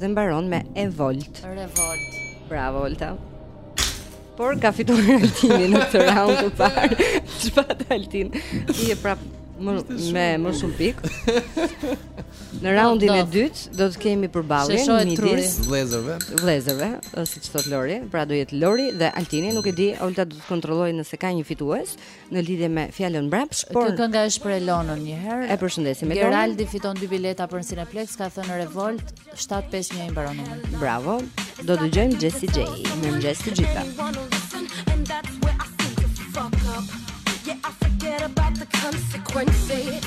dhe mbaron me evolt. Revolt. Bravo Olta. Por ka fituar Altini në këtë raund të parë. Çfarë Altin? Ti je prap me më shumë pikë. Në raundin e dytë do të kemi përballje midis vëllezërve. Vëllezërve, siç thotë Lori, pra do jetë Lori dhe Altini, nuk e di, Olta do të kontrollojë nëse ka një fitues, në lidhje me fjalën mbrapsht, por kjo kënga është për Elonën një herë. E përshëndesim. Geraldi fiton dy bileta për Cineplexx, ka thënë Revolt 751 i mbaron numri. Bravo. Do dëgjojmë Jessie J. Mirëmëngjes të gjitha. Yeah, I forget about the consequences.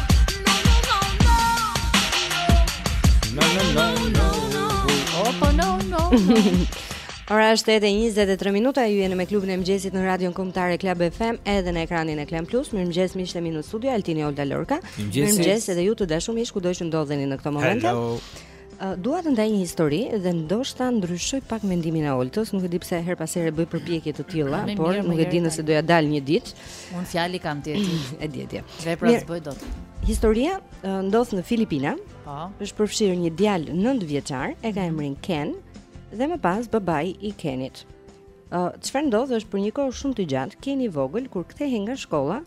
Ora është 8:23 minuta, ju jeni me klubin e mëngjesit në Radion Kombëtare Club FM edhe në ekranin e Klan Plus. Mirëmëngjes miqtë e mi në studio Altini Olta Lorka. Mirëmëngjes edhe ju të dashur miq, kudo që ndodheni në këto momente. Dua të ndaj një histori dhe ndoshta ndryshoj pak mendimin e Oltës, nuk e di pse herë pas here bëj përpjekje të tilla, por nuk e di nëse do ia dal një ditë. Unë fjalë kam ti. E di ti. Vepra s'bëj dot. Historia ndodh në Filipine. Po. Është përfshirë një djalë 9 vjeçar, e ka mhm. emrin Ken dhe më pas babai i Kenit. Ë çfarë ndodh është për një kohë shumë të gjatë, Keni i vogël kur kthehej nga shkolla,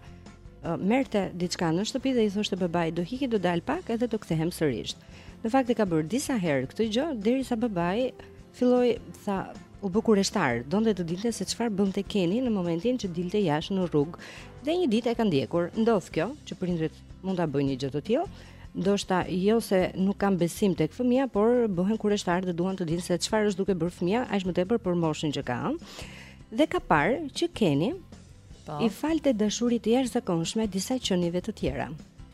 merrte diçka në shtëpi dhe i thoshte babait do iki do dal pak edhe do kthehem sërish. Në fakt e ka bërë disa herë këtë gjë derisa babai filloi, a u bë kureshtar, donte të dinte se çfarë bënte Keni në momentin që dilte jashtë në rrugë. Dhe një ditë e ka ndjekur, ndodh kjo që prindërit mund ta bëjnë një gjë të tillë. Ndoshta jo se nuk kanë besim tek fëmija, por bëhen kureshtarë dhe duan të dinë se çfarë është duke bërë fëmija, aq më tepër për moshën që ka. Dhe ka parë që Keni po. i falte dashuri të jashtëzakonshme disa qenieve të tjera.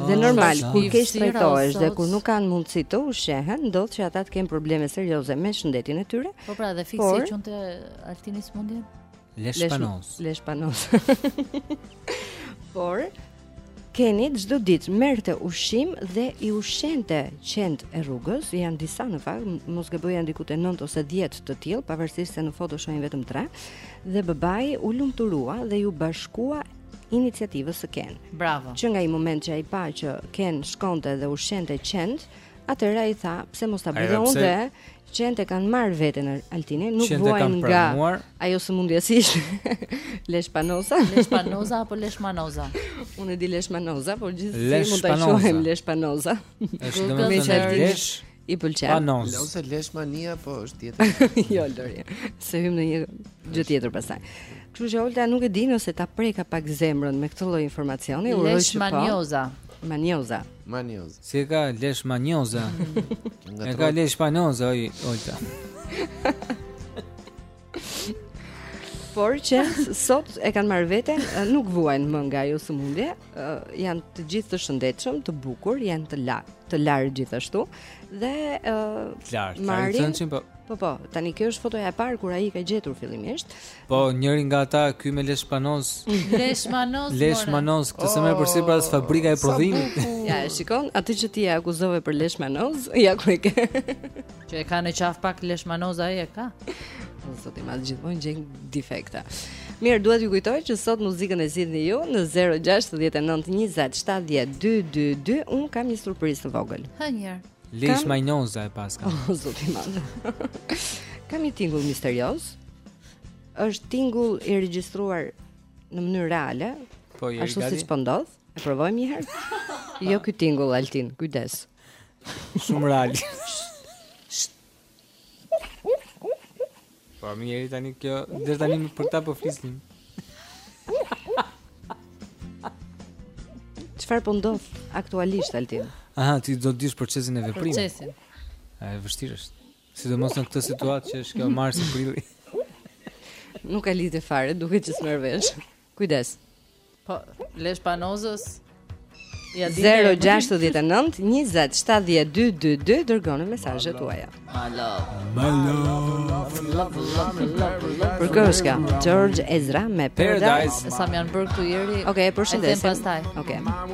Dhe normal, kur keqtrajtohesh dhe kur nuk kanë mundësi të ushqehen, ndodh që ata të kenë probleme serioze me shëndetin e tyre. Po pra, edhe fix si quhet Altini sëmundja? Leshpanozë. Leshpanozë. Por, Keni çdo ditë merrte ushqim dhe i ushqente qentë e rrugës, janë disa në fakt, mos gaboj janë diku te 9 ose 10 të tillë, pavarësisht se në foto shohin vetëm 3, dhe babai u lumturua dhe iu bashkua iniciativës së Ken. Bravo. Që nga ai moment që ai pa që Ken shkonte dhe ushqente qentë, atëherë ai tha, pse mos ta bëj dhe unë dhe qentë e kanë marrë veten Altini, nuk vuajnë nga ajo sëmundja si leshpanoza. Leshpanoza apo leshmanoza? Unë e di leshmanoza, por gjithsesi mund ta quajmë leshpanoza. Është domethënë Lesh I pëlqen. Panoz. Lesh lesh manoza po është tjetër. jo Lori. Se hym në një gjë tjetër pastaj. Kështu që Olta nuk e di nëse ta preka pak zemrën me këtë lloj informacioni, uroj që po. Manioza. Manioza. Manioza. Si ka lesh manioza? E ka lesh panoza oj Olta. Por që sot e kanë marrë veten, nuk vuajnë më nga ajo sëmundje, janë të gjithë të shëndetshëm, të bukur, janë të la, të larë gjithashtu dhe ë uh, marrin po. po po, tani kjo është fotoja e parë kur ai ka gjetur fillimisht. Po, njëri nga ata ky me Leshmanoz. Leshmanoz. Leshmanoz, këtë s'e merr përsipër as fabrika e prodhimit. Ja, shikon, atë që ti e akuzove për Leshmanoz, ja ku e ke. Që e ka në qafë pak leshmanoz ai e ka Po Zot i madh gjithmonë gjen difekte Mirë, duhet t'ju kujtoj që sot muzikën e zgjidhni ju në 0-6-19-27-12-2 Unë kam një surprizë të vogël Hë njëherë Lesh majnoza e paska O, oh, Zot i madh Kam një tingull misterioz është tingull i regjistruar në mënyrë reale po, Ashtu siç po ndodh po E provojmë njëherë Jo këtë tingull, Altin, kujdes Shumë real. Po mirë tani kjo, deri tani ne për ta po flisnim. Çfarë po ndodh aktualisht Altin? Aha, ti do të dish procesin e veprimit. Procesin. E vështirë. Sidomos në këtë situatë që është kjo mars prill. Nuk ka lidhje fare, duket që s'merr vesh. Kujdes. Po, lesh panozës. Ja 069 20 70 222 dërgoni mesazhet tuaja. Alo. Alo. Për kë ishte, George Ezra me Paradise. Sa më janë bërë këtu ieri. Okej, okay, përshëndesim. Okej. Okay.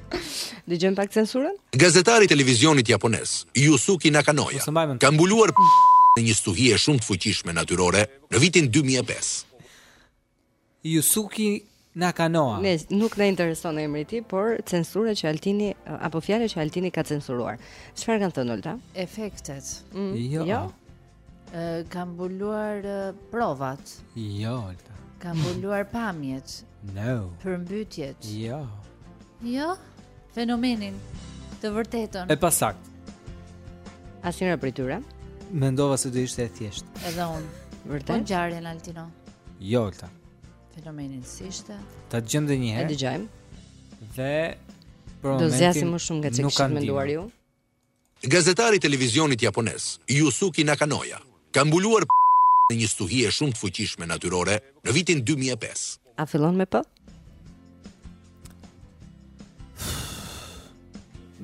Dëgjojmë pak censurën? Gazetari i televizionit japonez, Yusuki Nakanoya, ka mbuluar një stuhie shumë të fuqishme natyrore në vitin 2005. Yusuki Nakanoa. Ne nuk na intereson emri i tij, por censura që Altini apo fjalët që Altini ka censuruar. Çfarë kanë thënë Olta? Efektet. Mm, jo. jo. Ë kam mbuluar provat. Jo, Olta. Kam mbuluar pamjet. No. Përmbytjet. Jo. Jo. Fenomenin të vërtetën. E pasaktë. Asnjëra prej tyre. Mendova se do ishte e thjeshtë. Edhe unë. Vërtet? Po ngjarjen Altino. Jo, Olta. Fenomenin si ishte? Ta dëgjojmë edhe një herë. E dëgjojmë. Dhe për momentin do zgjasim më shumë nga ç'kishit menduar ju. Gazetari i televizionit japonez, Yusuki Nakanoja, ka mbuluar p***n e një stuhie shumë të fuqishme natyrore në vitin dy mijë e pesë. A fillon me p?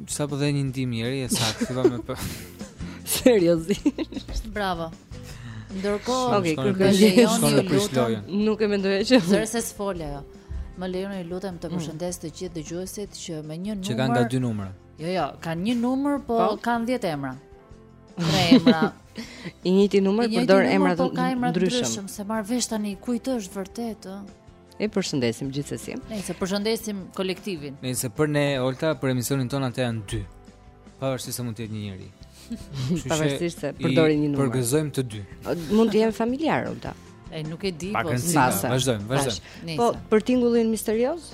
Sapo dhe një ndihmë jeri e sa fillon me p? Seriozisht. Bravo. Ndërkohë, okay, kërkoj, lejoni ju lutem. Nuk e mendoja që. Sepse s'fola jo. Më lejoni ju lutem të mm. përshëndes të gjithë dëgjuesit që me një numër që kanë nga dy numra. Jo, jo, kanë një numër, po, po? kanë 10 emra. Tre emra. I njëjti numër përdor emra të ndryshëm. Po ka emra të ndryshëm, s'e marr vesh tani kujt është vërtet, ë. E përshëndesim gjithsesi. Ne i përshëndesim kolektivin. Nëse për ne Olta për emisionin tonë ata janë dy. Pavarësisht se mund të jetë një njeri. Pavarësisht se përdorin një numër. Përgëzojmë të dy. Mund të jenë familjarë Olta. Aj nuk e di po. Vazhdojmë, vazhdojmë. Po për tingullin misterioz?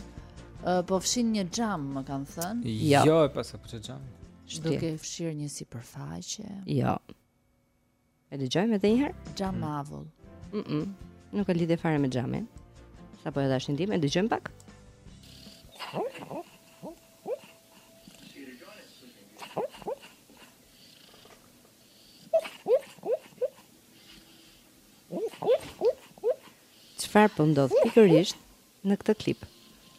Po fshin një xham, më kanë thënë. Jo, jo e pasa për xham. Duke fshirë një sipërfaqe. Jo. E dëgjojmë edhe një herë? Xham mm. avull. Mm -mm. Nuk ka lidhje fare me xhamin. Sapo e dhashë një ndihmë, e dëgjojmë pak. Çfarë po ndodh pikërisht? në këtë klip.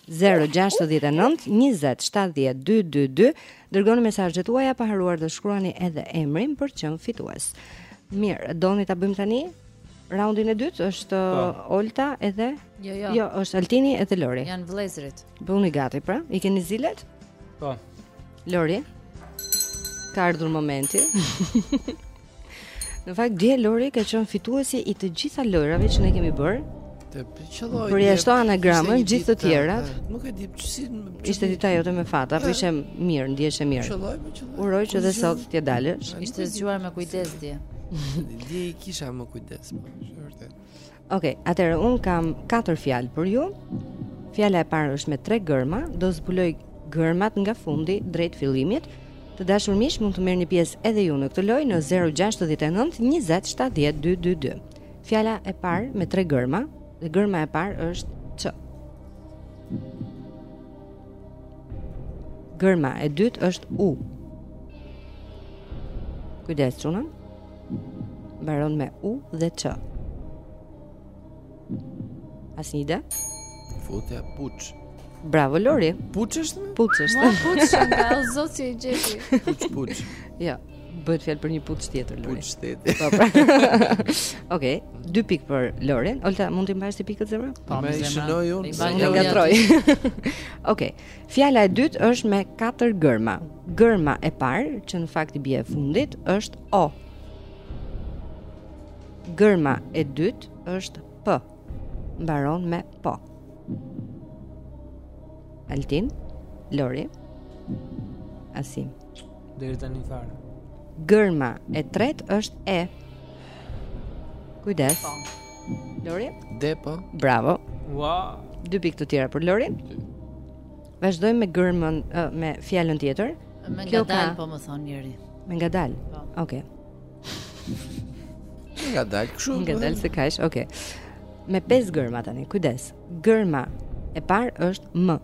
0692070222 dërgoni mesazhet tuaja pa harruar të shkruani edhe emrin për të qenë fitues. Mirë, doni ta bëjmë tani? Raundin e dytë është pa. Po. Olta edhe Jo, jo. Jo, është Altini edhe Lori. Jan vëllezërit. Bëhuni gati pra? I keni zilet? Po. Lori. Ka ardhur momenti. Në fakt dje Lori ka qenë fituesi i të gjitha lojrave që ne kemi bër. Të çdo. Përjashto anagramën gjithë të tjerat. Nuk e di si ishte dita jote me fat, apo ishe mirë, ndiheshe mirë. Çdo, çdo. Uroj që dhe sot të dalësh. Ishte zgjuar me kujdes dje. Dje i kisha më kujdes, është vërtet. Okej, okay, atëherë un kam katër fjalë për ju. Fjala e parë është me tre gërma, do zbuloj gërmat nga fundi drejt fillimit. Të dashur miq, mund të merrni pjesë edhe ju në këtë lojë në 069 20 70 222. Fjala e parë me tre gërma, dhe gërma e parë është ç. Gërma e dytë është u. Kujdes çuna. Mbaron me U dhe Ç. Asnjë ide? Futja puç. Bravo Lori. Puç është? Puç është. Ma puç nga, o Zot si e gjeti. Puç puç. Jo. Bëhet fjalë për një puç tjetër Lori. Puç tjetër. Po. pra. Okej, dy pikë për Lorin. Olta, mund të mbash ti pikët zemra? Po, më shënoj unë. Nga troj. Okej. Fjala e dytë është me katër gërma. Gërma e parë, që në fakt i bie e fundit, është o. Gërma e dytë është p. Mbaron me po. Altin, Lori, Asim. Deri tani fare. Gërma e tretë është e. Kujdes. Po. Lori? Depo. Bravo. Ua. Dy pikë të tjera për Lorin. Vazhdojmë me gërmën me fjalën tjetër. Më ngadal ka... po më thonë njëri. Më ngadal. Po. Okej. Më ngadal, kshu. Më ngadal se kaq. Okej. Me pesë gërma tani. Kujdes. Gërma e parë është M.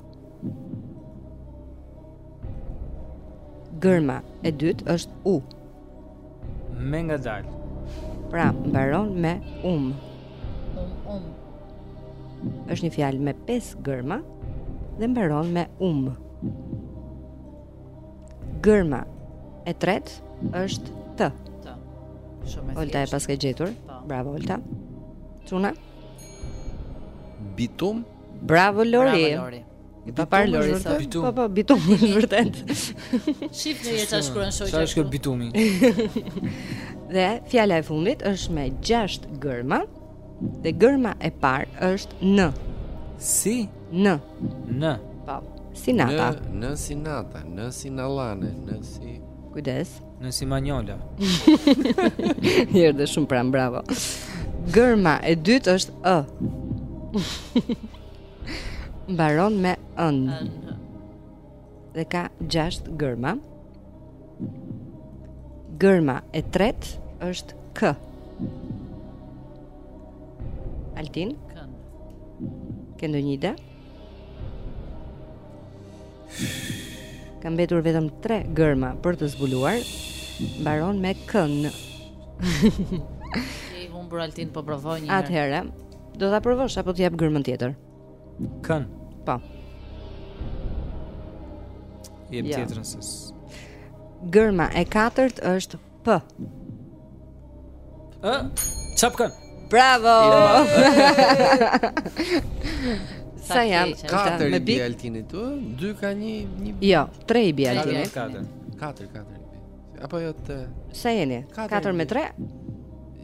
Gërma e dytë është U. Më ngadal. Pra, mbaron me um. Um um. Është një fjalë me pesë gërma dhe mbaron me um. Gërma e tretë është t. T. Shumë e. Olta e paske gjetur. Po. Bravo Olta. Çuna. Bitum. Bravo Lori. Bravo Lori. E pa parë Lori sa bitum. Po po, bitum është vërtet. Shif në jetë çfarë shkruan shoqja. Sa është kjo bitumi? dhe fjala e fundit është me 6 gërma dhe gërma e parë është N. Si? N. N. Po. Si nata. N, N si nata, N Sinalane, N si Kujdes. N si Manjola. Je edhe shumë pranë, bravo. Gërma e dytë është ë. Mbaron me ën. Dhe ka 6 gërma. Gërma e tretë është k. Altin. Ke ndonjë ide? Ka mbetur vetëm 3 gërma për të zbuluar. Mbaron me kën. Ti humbur Altin po provoj një herë. Atëherë, Do ta provosh apo të jap gërmën tjetër? Kën. Po. Jepja. tjetrën sës. Gërma e katërt është P. Ë? Çapkën. Bravo. Sa janë? Katër i bie Altinit, ë? Dy ka një një. Jo, tre i bie Altinit. Katër, katër. Katër, katër. Apo jo të Sa jeni? 4 me 3.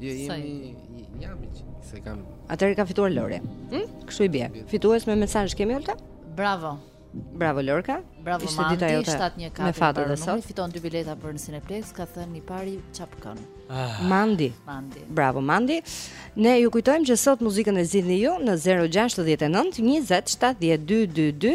Jo jemi jam që se kam. Atëherë ka fituar Lori. Hm? Kështu i bie. Fitues me mesazh kemi Olta? Bravo. Bravo Lorka. Bravo Ishte Mandi, dita jote. 714. Me fat edhe sot. Fiton dy bileta për në Cineplex, ka thënë i pari çapkën. Ah. Mandi. Mandi. Bravo Mandi. Ne ju kujtojmë që sot muzikën e zgjidhni ju në 069 20 70 222.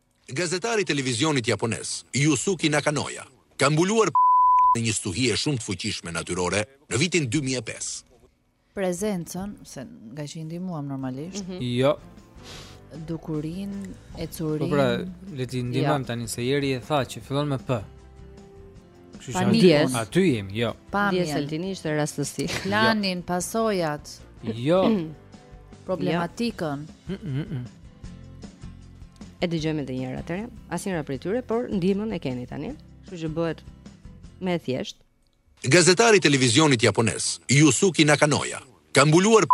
Gazetari i televizionit japonez, Yusuki Nakanoja, ka mbuluar një stuhie shumë të fuqishme natyrore në vitin dy mijë e pesë. Prezencën, se nga që i ndihmuam normalisht. Mhm. Jo. Dukurin, ecurinë. Po pra, le t'i ndihmojmë tani se Jeri e tha që fillon me p. Pamjes. Aty jemi, jo. Pamjen. Altini ishte rastësi. Planin, jo. pasojat. Jo. Problematikën. Jo. Mm -mm. E dëgjojmë edhe një herë atëherë. Asnjëra prej tyre, por ndihmën e keni tani. Kështu që bëhet më e thjeshtë. Gazetari i televizionit japonez, Yusuki Nakanoja, ka mbuluar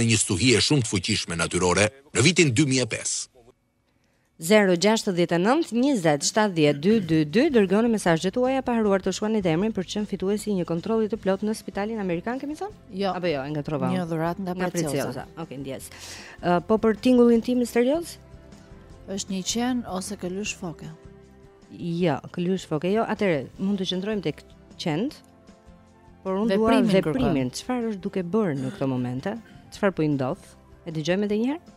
një stuhie shumë të fuqishme natyrore në vitin 2005. Zero gjashtëdhjetë e nëntë njëzet shtatëdhjetë dy dy dy dërgoni mesazhet tuaja pa harruar të shkruani dhe emrin për të qenë fitues i një kontrolli të plotë në spitalin amerikan kemi thënë? Jo. Apo jo, e ngatërrova. Një dhuratë nga, nga Preciosa. Okej, okay, ndjesë. Uh, po për tingullin tim misterioz? Është një qen ose këlysh foke? Jo, këlysh foke. Jo, atëherë, mund të qëndrojmë tek qentë. Por unë dua veprimin. Çfarë është duke bërë në këto momente? Çfarë po i ndodh? E dëgjojmë edhe një herë?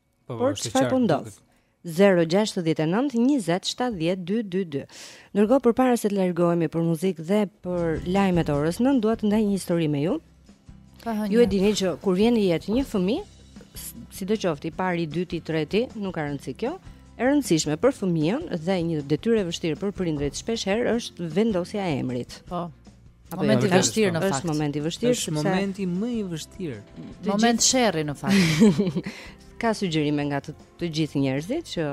Po, po, është e qartë, duket. Por çfarë po ndodh? 069 20 70 222. Ndërkohë përpara se të largohemi për muzikë dhe për lajmet e orës 9, dua të ndaj një histori me ju. Pa hënje. Ju e dini që kur vjen në jetë një fëmijë, s- sidoqoftë i pari, i dyti, i treti, nuk ka rëndësi kjo, e rëndësishme për fëmijën dhe një detyrë e vështirë për prindërit shpesh herë është vendosja e emrit. Po. Apo moment i vështirë në fakt. Është moment i vështirë sepse është momenti më i vështirë. Moment sherri në fakt. Ka sugjerime nga të, të gjithë njerëzit që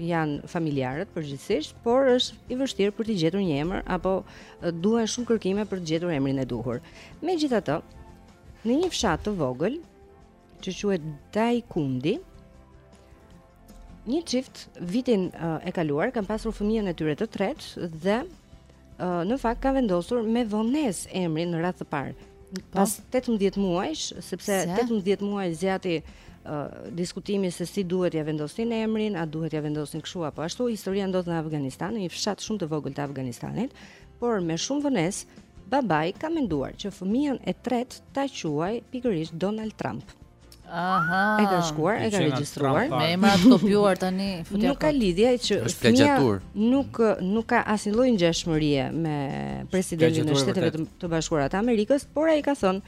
janë familjarët përgjithësisht, por është i vështirë për të gjetur një emër apo duhen shumë kërkime për të gjetur emrin e duhur. Megjithatë, në një fshat të vogël që quhet Dajkundi. Një çift vitin uh, e kaluar kanë pasur fëmijën e tyre të tretë dhe uh, në fakt kanë vendosur me vonesë emrin në radhë të parë. Po. Pas 18 muajsh, sepse se? 18 muaj zgjati uh, diskutimi se si duhet t'ia vendosnin emrin, a duhet t'ia vendosnin kështu apo ashtu. Historia ndodh në Afganistan, në një fshat shumë të vogël të Afganistanit, Por me shumë vonesë, babai ka menduar që fëmijën e tretë ta quajë pikërisht Donald Trump. Aha. E ka shkuar, e ka regjistruar. Me emra të kopjuar tani, futja. Nuk ka lidhje që fëmija nuk nuk ka asnjë lloj ngjashmërie me presidentin e Shteteve të Bashkuara të Amerikës, por ai ka thënë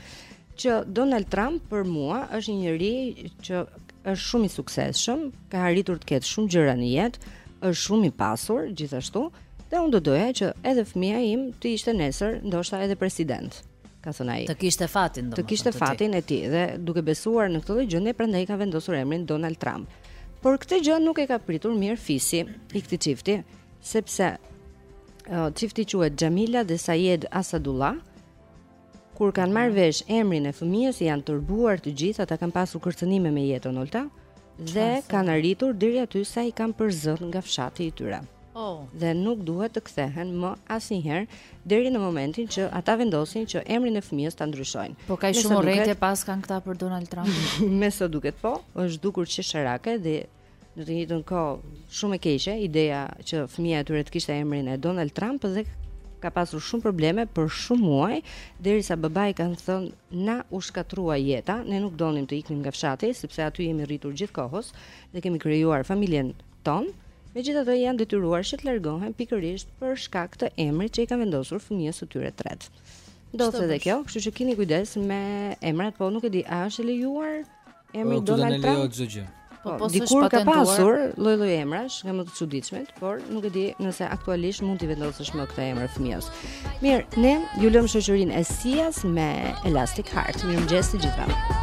që Donald Trump për mua është një njeri që është shumë i suksesshëm, ka arritur të ketë shumë gjëra në jetë, është shumë i pasur gjithashtu Dhe unë do doja që edhe fëmija im të ishte nesër, ndoshta edhe president, ka thënë ai. Të kishte fatin, do të kishte fatin e tij dhe duke besuar në këtë legjendë, prandaj ka vendosur emrin Donald Trump. Por këtë gjë nuk e ka pritur mirë fisi i këtij çifti, sepse çifti quhet Jamila dhe Sayed Asadullah, Kur kanë marrë vesh emrin e fëmijës janë tërbuar të gjithë, ata kanë pasur kërcënime me jetën Olta dhe kanë arritur deri aty sa i kanë përzënë nga fshati i tyre. Oh. Dhe nuk duhet të kthehen më asnjëherë deri në momentin që ata vendosin që emrin e fëmijës ta ndryshojnë. Po ka shumë urrejtje paskan këta për Donald Trump. Me sa duket po, është dukur qesharake dhe Në të njëjtën kohë, shumë e keqe ideja që fëmija e tyre të kishte emrin e Donald Trump dhe ka pasur shumë probleme për shumë muaj, derisa babai kanë thënë na u shkatërrua jeta, ne nuk donim të ikim nga fshati sepse aty jemi rritur gjithë kohës dhe kemi krijuar familjen tonë. Megjithatë janë detyruar që të largohen pikërisht për shkak të emrit që i ka vendosur fëmijës së tyre të tretë. Do të thotë kjo, kështu që kini kujdes me emrat, po nuk e di, a është e lejuar? Emri Donald Trump. Çdo gjë. Po, po dikur ka pasur lloj-lloj emrash nga më të çuditshmit, por nuk e di nëse aktualisht mund t'i vendosësh më këtë emër fëmijës. Mirë, ne ju lëmë në shoqërinë e Sias me Elastic Heart. Mirëmëngjes të gjithëve.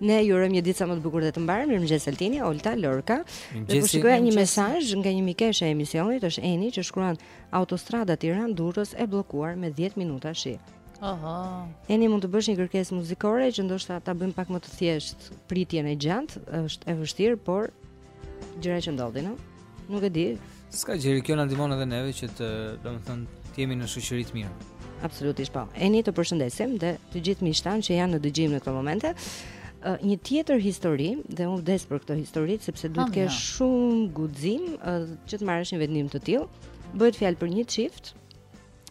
Ne ju urojmë një ditë sa më të bukur dhe të mbarë. Mirëmëngjes Altini, Olta, Lorka. Dhe po shikoja një mesazh nga një mikeshe e emisionit, është Eni që shkruan autostrada Tiranë-Durrës e bllokuar me 10 minuta shi. Oho. Eni mund të bësh një kërkesë muzikore që ndoshta ta bëjmë pak më të thjeshtë pritjen e gjatë, është e vështirë, por Gjëra që ndodhin, nuk e di. S'ka gjë, Eni, kjo na ndihmon edhe neve që të, domethënë, të jemi në shoqëri të mirë. Absolutisht po. Eni të përshëndesim dhe të gjithë miqtë tanë që janë në dëgjim në këtë moment. Uh, një tjetër histori dhe unë vdes për këtë histori sepse duhet të kesh shumë guxim uh, që të marrësh një vendim të tillë. Bëhet fjalë për një çift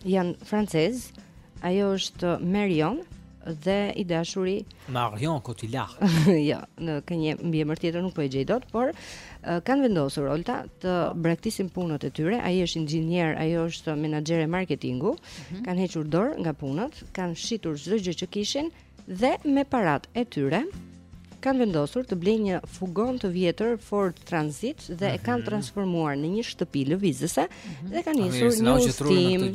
janë francezë. Ajo është Marion dhe i dashuri Marion Cotillard. jo, ka një mbiemër tjetër nuk po e gjej dot, por uh, kanë vendosur Olta të braktisin punët e tyre. Ai është inxhinier, ajo është menaxhere marketingu. Mm -hmm. Kanë hequr dorë nga punët, kanë shitur çdo gjë që kishin Dhe me paratë e tyre kanë vendosur të blejnë një fugon të vjetër Ford Transit dhe e kanë mhm. transformuar në një shtëpi lëvizëse mhm. dhe kanë nisur një udhëtim.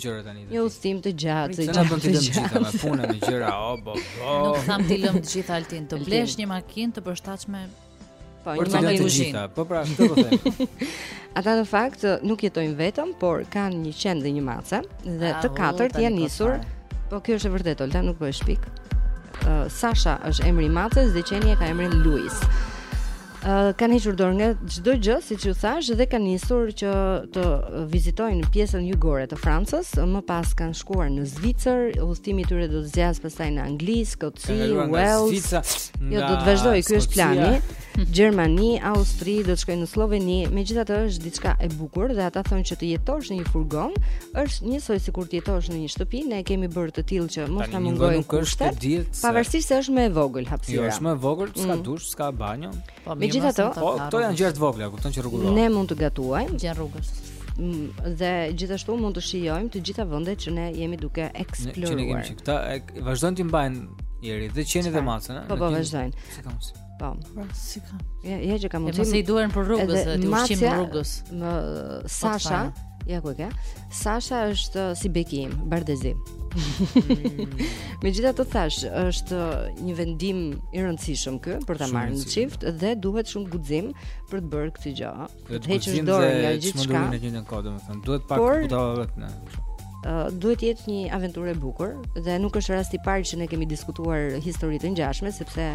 Një udhëtim të gjatë, të gjatë. të gjitha me punën e gjëra, o bo bo. Nuk thamë t'i lëmë të gjitha Altin, të blesh një makinë të përshtatshme Po, një mangaj ushin. Po pra, këtë po them. Ata në fakt nuk jetojnë vetëm, por kanë një qen dhe një mace dhe ah, të katërt janë nisur. Po kjo është e vërtetë, Olta, nuk po e shpik. Uh, Sasha është emri i maces dhe qeni ka emrin Luis. Uh, kanë hequr dorë nga çdo gjë, siç ju thash, dhe kanë nisur që të vizitojnë pjesën jugore të Francës, më pas kanë shkuar në Zvicër, udhëtimi i tyre do të zgjas pastaj në Angli, Skoci, Wales. Jo, do të vazhdoj, ky është plani. Gjermani, Austri do të shkojnë në Slloveni, megjithatë është diçka e bukur dhe ata thonë që të jetosh në një furgon është njësoj sikur të jetosh në një shtëpi, ne e kemi bërë të tillë që mos na mungojnë kushtet. Pavarësisht se është më e vogël hapësira. Jo, është më e vogël, s'ka mm. dush, s'ka banjo. Po, megjithatë Po, këto janë gjëra të vogla, kupton që rrugë Ne mund të gatuajmë Gjatë rrugës Dhe gjithashtu mund të shijojmë të gjitha vendet që ne jemi duke eksploruar Që ne kemi që këta e, vazhdojnë t'i mbajnë edhe qenin dhe macen Po, po, vazhdojnë Si ka mësi Po, po si ka Ja, ja që ka mësi Mësi i duhen për rrugës, të ushqim rrugës Më Sasha Ja ku e ke? Sasha është si bekim, bardhezi. Mm. Megjithatë thash, është një vendim i rëndësishëm ky për ta marrë në çift dhe duhet shumë guxim për të bërë këtë gjë. Të heqësh dorë nga gjithçka. Në një kohë, domethënë, duhet pak Por, budalla vetë në. Uh, duhet të jetë një aventurë e bukur dhe nuk është rasti i parë që ne kemi diskutuar histori të ngjashme sepse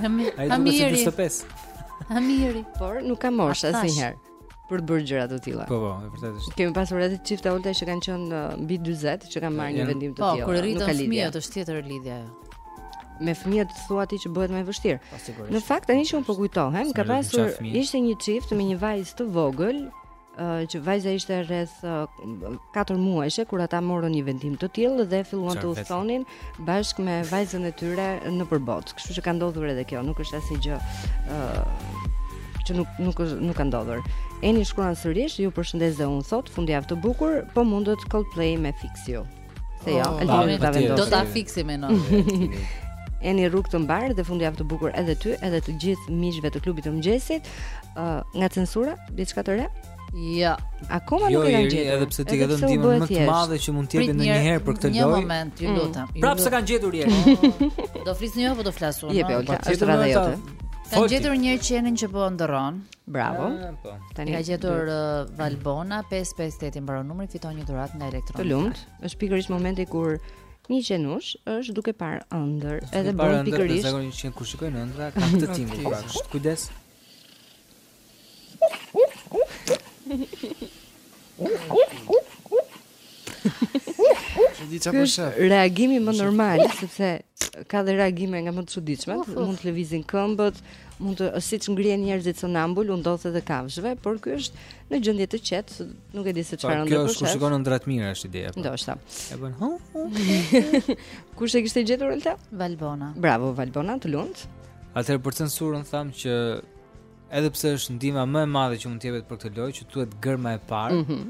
Hamiri. Ai duhet të bëjë 45. Hamiri. Por nuk ka moshë asnjëherë për të bërë gjëra të tilla. Po po, e vërtetë është. Kemi pasur edhe çifte Olta që kanë qenë uh, mbi 40 që kanë marrë një vendim të po, tillë. Po, kur rriten fëmijët është tjetër lidhja ajo. Me fëmijët thua ti që bëhet më e vështirë. Po, në fakt tani që unë po kujtohem, ka pasur ishte një çift me një vajzë të vogël që vajza ishte rreth 4 muajshe kur ata morën një vendim të tillë dhe filluan të udhëtonin bashkë me vajzën e tyre nëpër botë. Kështu që ka ndodhur edhe kjo, nuk është asnjë gjë ë që nuk nuk nuk ka ndodhur. Eni shkruan sërish, ju përshëndes dhe unë thot, fundjavë të bukur, po mundet Coldplay me Fix You. Se jo, oh, Altini do ta vendosë. Do ta fiksim me në. Eni rrugë të mbarë dhe fundjavë të bukur edhe ty, edhe të gjithë miqve të klubit të mëngjesit. Uh, nga censura, diçka të re? Jo. Akoma jo, nuk e kanë gjetur. Edhe pse ti ke dhënë ndihmën më të madhe që mund të jepin ndonjëherë për këtë lojë. Një moment, ju mm. lutem. Prapë se kanë gjetur je. Do flisni ju apo do flas unë? Jepi, është rradha jote. Kanë gjetur qenin që po ëndërron. Bravo. Ah, po. Tani e ka gjetur uh, Valbona 558 i mbaron numri fiton një dhuratë nga Electronic. Të lumtë. Është pikërisht momenti kur një qenush është duke parë ëndërr, edhe bën pikërisht. Në zakonisht që kur shikojnë ëndrra ka këtë tim okay. pra. Kujdes. Nuk di çfarë po shef. Reagimi më normal sepse ka dhe reagime nga më të çuditshme, mund të lëvizin këmbët, mund të siç ngrihen njerëzit sonambul, u ndodh edhe kafshëve, por ky është në gjendje të qetë, nuk e di se po, çfarë ndodh. Kjo është kur shikon ëndrra të mira është ideja. Po. Ndoshta. E bën. Kush e kishte gjetur Olta? Valbona. Bravo Valbona, të lumt. Atëherë për censurën thamë që Edhe pse është ndihma më e madhe që mund të jepet për këtë lojë, që të thuhet gërma e parë. Mm -hmm.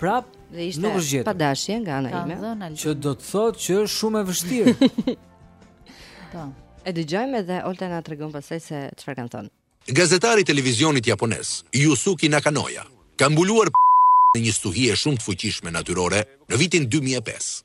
Prap, dhe s'është, nuk është gjetur. Pa dashje nga ana ime. Që do të thotë që është shumë e vështirë. Po. E dëgjojmë edhe Olta na tregon pasaj se çfarë kanë thënë. Gazetari i televizionit japonez, Yusuke Nakanoya, ka mbuluar në një stuhi shumë të fuqishme natyrore në vitin 2005.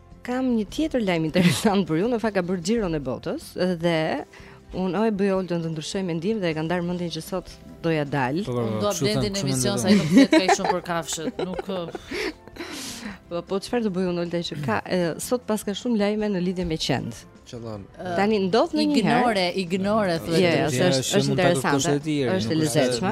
Kam një tjetër lajm interesant për ju, në fakt ka bërë xhiron e botës dhe Unë do e bëj oltën të ndryshojë mendim dhe e kam ndarë mendjen që sot do ia dal. Po, po, po, do të blendi në emision sa i nuk flet kaq shumë për kafshët, nuk Po po çfarë do bëj unë oltën që ka e, sot paska shumë lajme në lidhje me qentë. Qëllon. Tani ndodh ndonjëherë. Ignore, ignore thotë. Jo, jo, është është interesante. Është e lezetshme.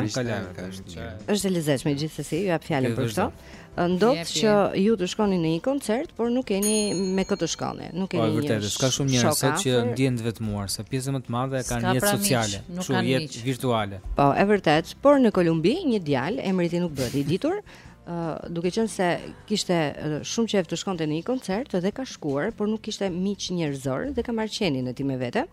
Është e lezetshme gjithsesi, jua jap fjalën për këtë. Ndodh që ju të shkoni në një koncert, por nuk keni me kë të shkoni. Nuk keni një. Po vërtetë, ka shumë njerëz sot që ndihen të vetmuar, se pjesën më të madhe e kanë jetë pra sociale, kështu jetë virtuale. Po, e vërtetë, por në Kolumbi një djalë emri i tij nuk bëhet i ditur, uh, duke qenë se kishte uh, shumë qejf të shkonte në një koncert dhe ka shkuar, por nuk kishte miq njerëzorë dhe ka marrë qenin e tij me vete.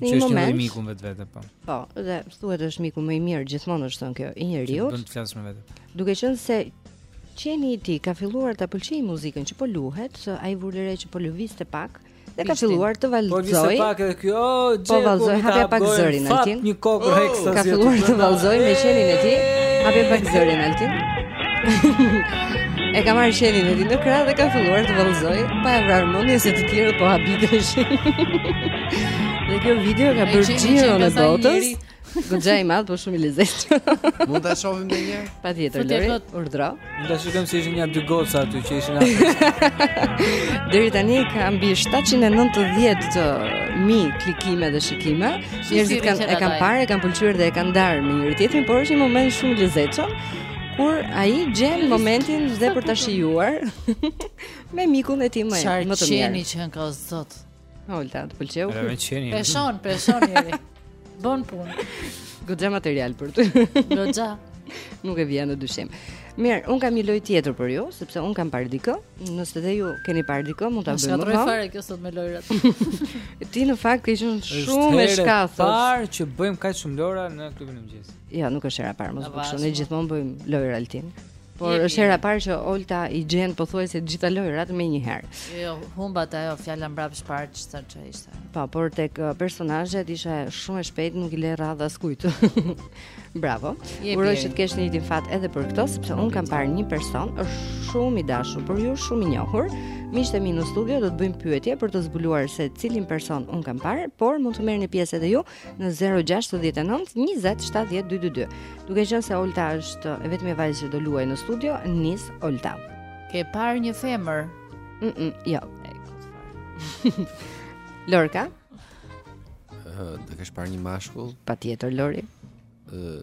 Në një moment, është miku vetë vetë po. Po, dhe thuhet është miku më i mirë gjithmonë është thënë kjo i njeriu. Po të flas me vete. Duke qenë se qeni i tij ka filluar ta pëlqejë muzikën që po luhet, se ai vuri re që po lëvizte pak dhe ka filluar të vallëzojë. Po lëvizte pak edhe kjo, po, po vallëzoj, hapja pak zërin Altin. Një kokë oh! reksa. Ka filluar të vallëzojë me qenin e tij, hapja pak zërin Altin. E ka marrë qenin e tij në krah dhe ka filluar të vallëzojë, pa e vrarë mendjen se të tjerët po habiteshin. Dhe kjo video ka bërë xhiron e botës. Goxha i madh, po shumë i lezetshëm. Mund ta shohim edhe një? Patjetër, Lori. Urdhro. Mund ta shikojmë se ishin nja dy goca aty që ishin aty. Deri tani ka mbi 790000 klikime dhe shikime. Njerëzit kanë e kanë parë, e kanë pëlqyer dhe e kanë ndarë me njëri-tjetrin, por është një moment shumë i lezetshëm kur ai gjen momentin dhe për ta shijuar me mikun e tij më më të mirë. Çfarë qeni që ka zot? Olta, të pëlqeu. Peshon, peshon njëri. Bon punë. Goxha material për ty. Goxha. Nuk e vë në dyshim. Mirë, unë kam një lojë tjetër për ju, sepse unë kam parë diku. Nëse dhe ju keni parë dikë, mund ta bëjmë. Sa drejt fare kjo sot me lojrat. Ti në fakt ke qenë shumë e shkathët. Është hera parë që bëjmë kaq shumë lojra në klubin e mëngjesit. Jo, nuk është hera parë, mos e bësh. Ne gjithmonë bëjmë lojra Altin. Por është hera e parë që Olta i gjen pothuajse të gjitha lojërat menjëherë. Jo, humbat ajo fjala mbrapsht pak çfarë që ishte. Po, por tek uh, personazhet isha shumë e shpejtë, nuk i lë radhë askujt. Bravo. Uroj që të kesh një ditë fat edhe për këtë, sepse un kam parë një person, është shumë i dashur për ju, shumë i njohur. Miqtë e mi në studio do të bëjnë pyetje për të zbuluar se cilin person un kam parë, por mund të merrni pjesë edhe ju në 069 20 70 222. Duke qenë se Olta është e vetmja vajzë që do luajë në studio, nis Olta. Ke parë një femër? Mm, -mm jo. Lorka? Ëh, uh, do kesh parë një mashkull? Patjetër, Lori. Ëh, uh,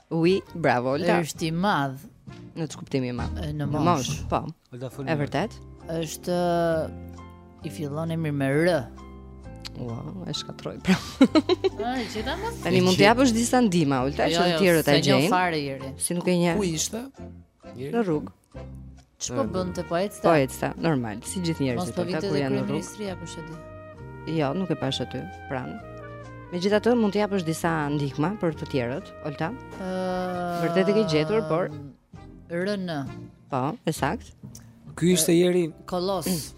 Ui, bravo Olta. Është i madh. Në ç'kuptim i madh. Në moshë. Po. Olta fol. Është vërtet? Është i fillon emri me R. Wow, e shkatërroi pra. Ah, e gjeta më? Tani mund të japësh disa ndihma, Olta, jo, që të jo, tjerët ta gjejnë. Jo, jo, fare Jeri. Si nuk e njeh. Ku ishte? Në rrugë. Ç'po bënte, po ecte? Po ecte, normal, si gjithë njerëzit po kur janë në rrugë. kush e di. Jo, nuk e pashë aty, pranë. Megjithatë mund të japësh disa ndihma për të tjerët, Olta. Ëh, uh, vërtet e ke gjetur, por RN. Po, e saktë. Ky ishte Jeri Kolos.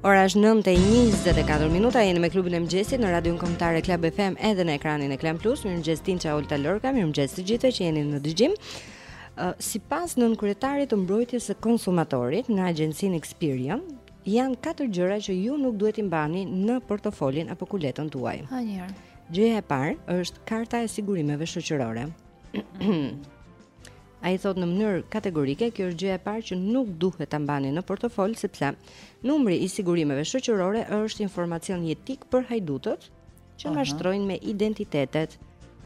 Ora është 9:24 minuta, jeni me klubin e mëngjesit në radion kombëtare Club FM edhe në ekranin e Klan Plus. Mirëmëngjes Tinça, Olta, Lorka, mirëmëngjes të gjithëve që jeni në dëgjim. Uh, Sipas nënkryetarit të mbrojtjes së konsumatorit në agjencinë Experian, janë katër gjëra që ju nuk duhet t'i mbani në portofolin apo kuletën tuaj. Pa një herë. Gjëja e parë është karta e sigurimeve shoqërore. Ai thotë në mënyrë kategorike, kjo është gjëja e parë që nuk duhet ta mbani në portofol sepse numri i sigurimeve shoqërore është informacion jetik për hajdutët që mashtrojnë me identitetet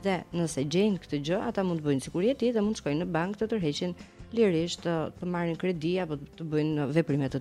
dhe nëse gjejnë këtë gjë, ata mund të bëjnë sikur je ti dhe mund të shkojnë në bankë të tërheqin lirisht të, të marrin kredi apo të bëjnë veprime të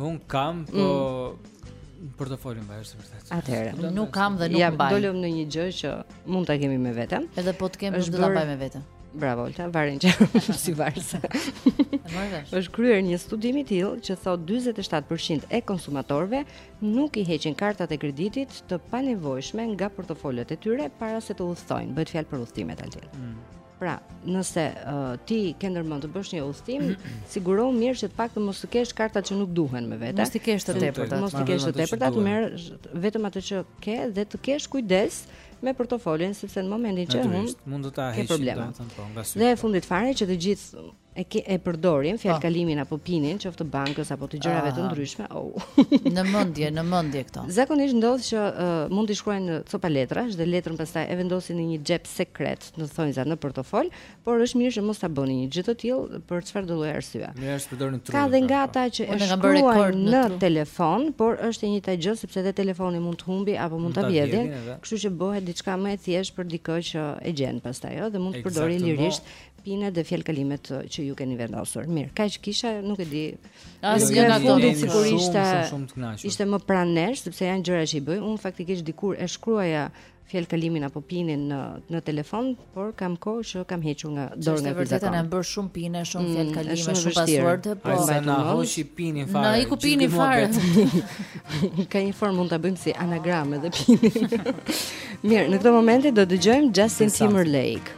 Un kam, po mm. për të folur me të vërtetë. Atëherë, nuk kam dhe nuk ja, mbaj. Ja dolëm në një gjë që mund ta kemi me vete. Edhe po të kem do ta mbaj me vete. Bravo, Olta, varen që s'i var. është kryer një studim i tillë që thotë 47% e konsumatorëve nuk i heqin kartat e kreditit të panevojshme nga portofolët e tyre para se të udhëtojnë. Bëhet fjalë për udhëtimet, Altin. Mm. Pra, nëse uh, ti ke ndërmend të bësh një udhëtim, sigurohu mirë që të paktën mos të kesh kartat që nuk duhen me vete. Mos të kesh të tepërta, mos të kesh të tepërta, të merr vetëm atë që ke dhe të kesh kujdes me portofolin sepse në momentin që humb mund të ta heqësh problem. Po, dhe e fundit fare që të gjithë e ke e përdorim fjalëkalimin po. apo pinin qoftë bankës apo të gjërave të ndryshme au në mendje në mendje këto zakonisht ndodh që uh, mund të shkruajnë në copa letrash dhe letrën pastaj e vendosin në një xhep sekret në thonjza në portofol por është mirë që mos ta bëni një gjë të tillë për çfarë do lloj arsye mirë është të përdorni trurin ka dhe nga ata që e shkruajnë në, në telefon por është e njëjta gjë sepse edhe telefoni mund të humbi apo mund ta vjedhin kështu që bëhet diçka më e thjeshtë për dikë që e gjen pastaj ëh dhe mund të përdori lirisht pinet dhe fjalëkalimet që ju keni vendosur. Mirë, kaq kisha, nuk e di. Asnjë nga ato sigurisht ishte më pranë nesh sepse janë gjëra që i bëj. Unë faktikisht dikur e shkruaja fjalëkalimin apo pinin në në telefon, por kam kohë që kam hequr nga dorë nga telefoni. Është vërtet bërë shumë pine, shumë mm, fjalëkalime, shumë, shumë password, po ai na hoqi pinin fare. Na iku pini fare. Ka një formë mund ta bëjmë si anagram edhe pinin. Mirë, në këtë moment do dëgjojmë Justin Timberlake.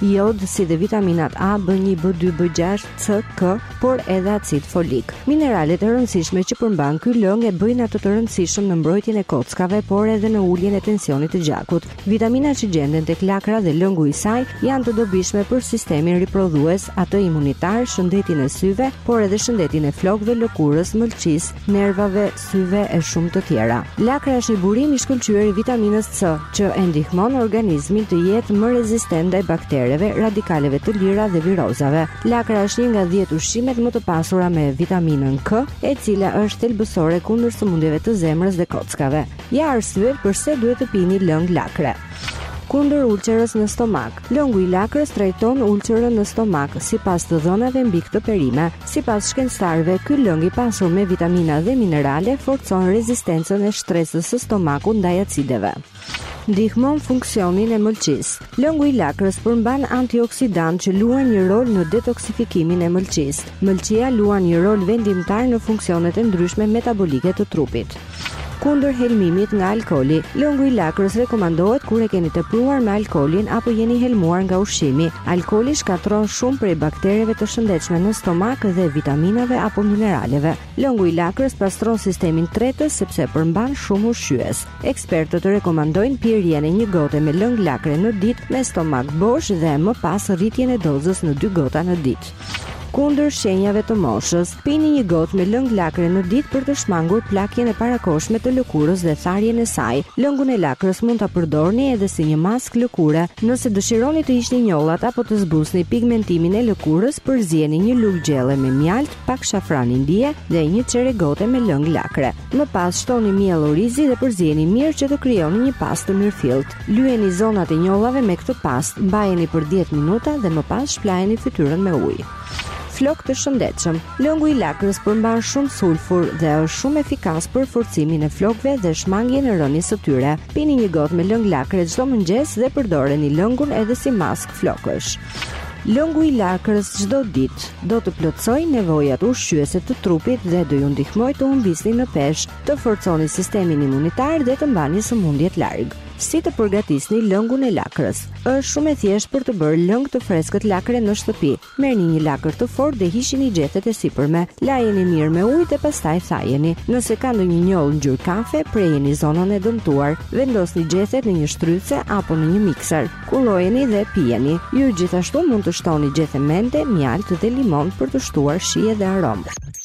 Jod, si dhe vitaminat A, B1, B2, B6, C, K, por edhe acid folik. Mineralet e rëndësishme që përmban ky lëng e bëjnë atë të rëndësishëm në mbrojtjen e kockave, por edhe në uljen e tensionit të gjakut. Vitaminat që gjenden tek lakra dhe lëngu i saj janë të dobishme për sistemin riprodhues, atë imunitar, shëndetin e syve, por edhe shëndetin e flokëve, lëkurës, mëlçisë, nervave, syve e shumë të tjera. Lakra është një burim i shkëlqyer i vitaminës C, që e ndihmon organizmin të jetë më rezistent ndaj baktereve, radikaleve të lira dhe virozave. Lakra është një nga 10 ushqimet më të pasura me vitaminën K, e cila është thelbësore kundër sëmundjeve të zemrës dhe kockave. Ja arsyet përse duhet të pini lëng lakre. Kundër ulçerës në stomak. Lëngu i lakrës trajton ulçerën në stomak, sipas të dhënave mbi këtë perime. Sipas shkencëtarëve, ky lëng i pasur me vitamina dhe minerale forcon rezistencën e shtresës së stomakut ndaj acideve ndihmon funksionin e mëlçisë. Lëngu i lakrës përmban antioksidantë që luajnë një rol në detoksifikimin e mëlçisë. Mëlçia luan një rol vendimtar në funksionet e ndryshme metabolike të trupit. Kundër helmimit nga alkooli, lëngu i lakrës rekomandohet kur e keni tepruar me alkoolin apo jeni helmuar nga ushqimi. Alkooli shkatërron shumë prej baktereve të shëndetshme në stomak dhe vitaminave apo mineraleve. Lëngu i lakrës pastron sistemin tretës sepse përmban shumë ushqyes. Ekspertët rekomandojnë pirjen e një gote me lëng lakre në ditë me stomak bosh dhe më pas rritjen e dozës në dy gota në ditë. Kundër shenjave të moshës, pini një gotë me lëng lakre në ditë për të shmangur plakjen e parakohshme të lëkurës dhe tharjen e saj. Lëngun e lakrës mund ta përdorni edhe si një maskë lëkure. Nëse dëshironi të hiqni njollat apo të zbusni pigmentimin e lëkurës, përzieni një lugë gjelle me mjaltë, pak shafran Indie dhe një çerek gote me lëng lakre. Më pas shtoni miell orizi dhe përzieni mirë që të krijoni një pastë të mirëfilltë. Lyeni zonat e njollave me këtë pastë, mbajeni për 10 minuta dhe më pas shplajeni fytyrën me ujë. Flokë të shëndetshëm. Lëngu i lakrës përmban shumë sulfur dhe është shumë efikas për forcimin e flokëve dhe shmangien e rënies së tyre. Pini një gotë me lëng lakre çdo mëngjes dhe përdoreni lëngun edhe si maskë flokësh. Lëngu i lakrës çdo ditë do të plotësojë nevojat ushqyese të trupit dhe do ju ndihmojë të humbisni në peshë. të forconi sistemin imunitar dhe të mbani sëmundjet larg. Si të përgatisni lëngun e lakrës? Është shumë e thjeshtë për të bërë lëng të freskët lakre në shtëpi. Merrni një lakër të fortë dhe hiqini gjethet e sipërme. Lajeni mirë me ujë dhe pastaj thajeni. Nëse ka ndonjë njollë ngjyrë kafe, prejeni zonën e dëmtuar. Vendosni gjethet në një shtrydhëse apo në një mikser. Kullojeni dhe pijeni. Ju gjithashtu mund të shtoni gjethe mente, mjaltë dhe limon për të shtuar shije dhe aromë.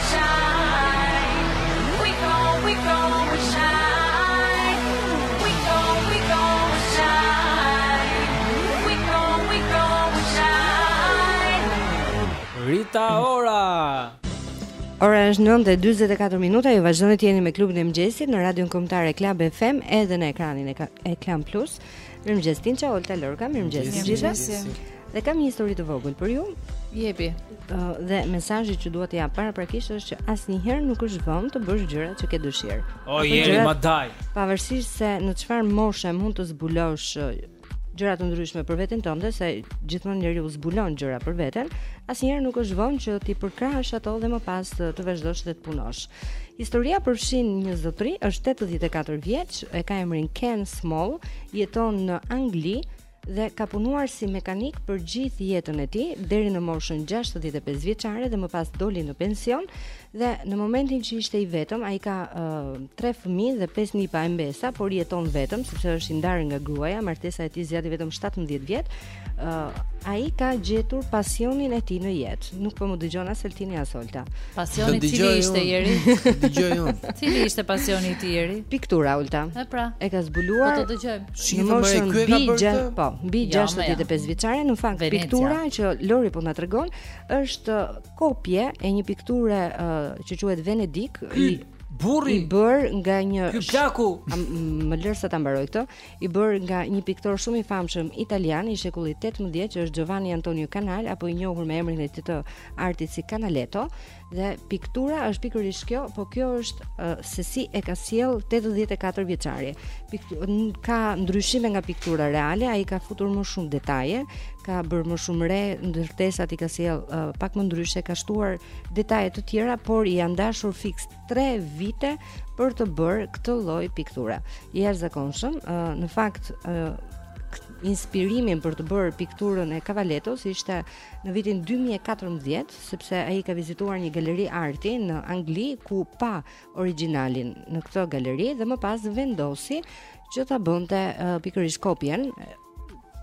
Rita Ora. Ora është 9:44 minuta, ju vazhdoni të jeni me klubin e mëngjesit në Radion Kombëtare Club FM edhe në ekranin e Klan Plus. Mirëmëngjes Tinça, Olta Lorka, mirëmëngjes të gjithëve. Dhe kam një histori të vogël për ju. Jepi. Uh, dhe mesazhi që dua të jap paraprakisht është që asnjëherë nuk është vonë të bësh gjërat që ke dëshirë. O jeni më daj. Pavarësisht se në çfarë moshe mund të zbulosh gjëra të ndryshme për veten tënde, se gjithmonë njeriu zbulon gjëra për veten, asnjëherë nuk është vonë që t'i përkrahësh ato dhe më pas të, të vazhdosh të punosh. Historia përfshin një zotëri, është 84 vjeç, e ka emrin Ken Small, jeton në Angli dhe ka punuar si mekanik për gjithë jetën e tij deri në moshën 65 vjeçare dhe më pas doli në pension dhe në momentin që ishte i vetëm ai ka uh, tre fëmijë dhe pesë nipa e mbesa, por jeton vetëm sepse është i ndarë nga gruaja, martesa e tij zgjati vetëm 17 vjet Uh, ai ka gjetur pasionin e tij në jetë Nuk po më dëgjon as Eltini as Olta Pasioni i tij cili ishte i ri Dëgjoj unë Cili ishte pasioni i tij i ri Piktura, Olta E pra E ka zbuluar Po të dëgjojmë Në moshën bigja Po, bigja jo, 65 vjeçare Në fakt, Venecia. piktura që Lori po na tregon është kopje e një pikture uh, që quhet Venedik Ky burri i bërë nga një ky plaku më lër sa ta mbaroj këtë i bërë nga një piktor shumë i famshëm italian i shekullit 18 që është Giovanni Antonio Canal apo i njohur me emrin e tij të artit si Canaletto dhe piktura është pikërisht kjo, po kjo është uh, se si e ka sjellë 84 vjeçari. Ka ndryshime nga piktura reale, ai ka futur më shumë detaje, ka bërë më shumë re, ndërtesat i ka sjellë uh, pak më ndryshe, ka shtuar detaje të tjera, por i janë dashur fiks 3 vite për të bërë këtë lloj pikture. I jashtëzakonshëm, në fakt inspirimin për të bërë pikturën e Canalettos ishte në vitin 2014, sepse ai ka vizituar një galeri arti në Angli ku pa origjinalin në këtë galeri dhe më pas vendosi që ta bënte uh, pikërisht kopjen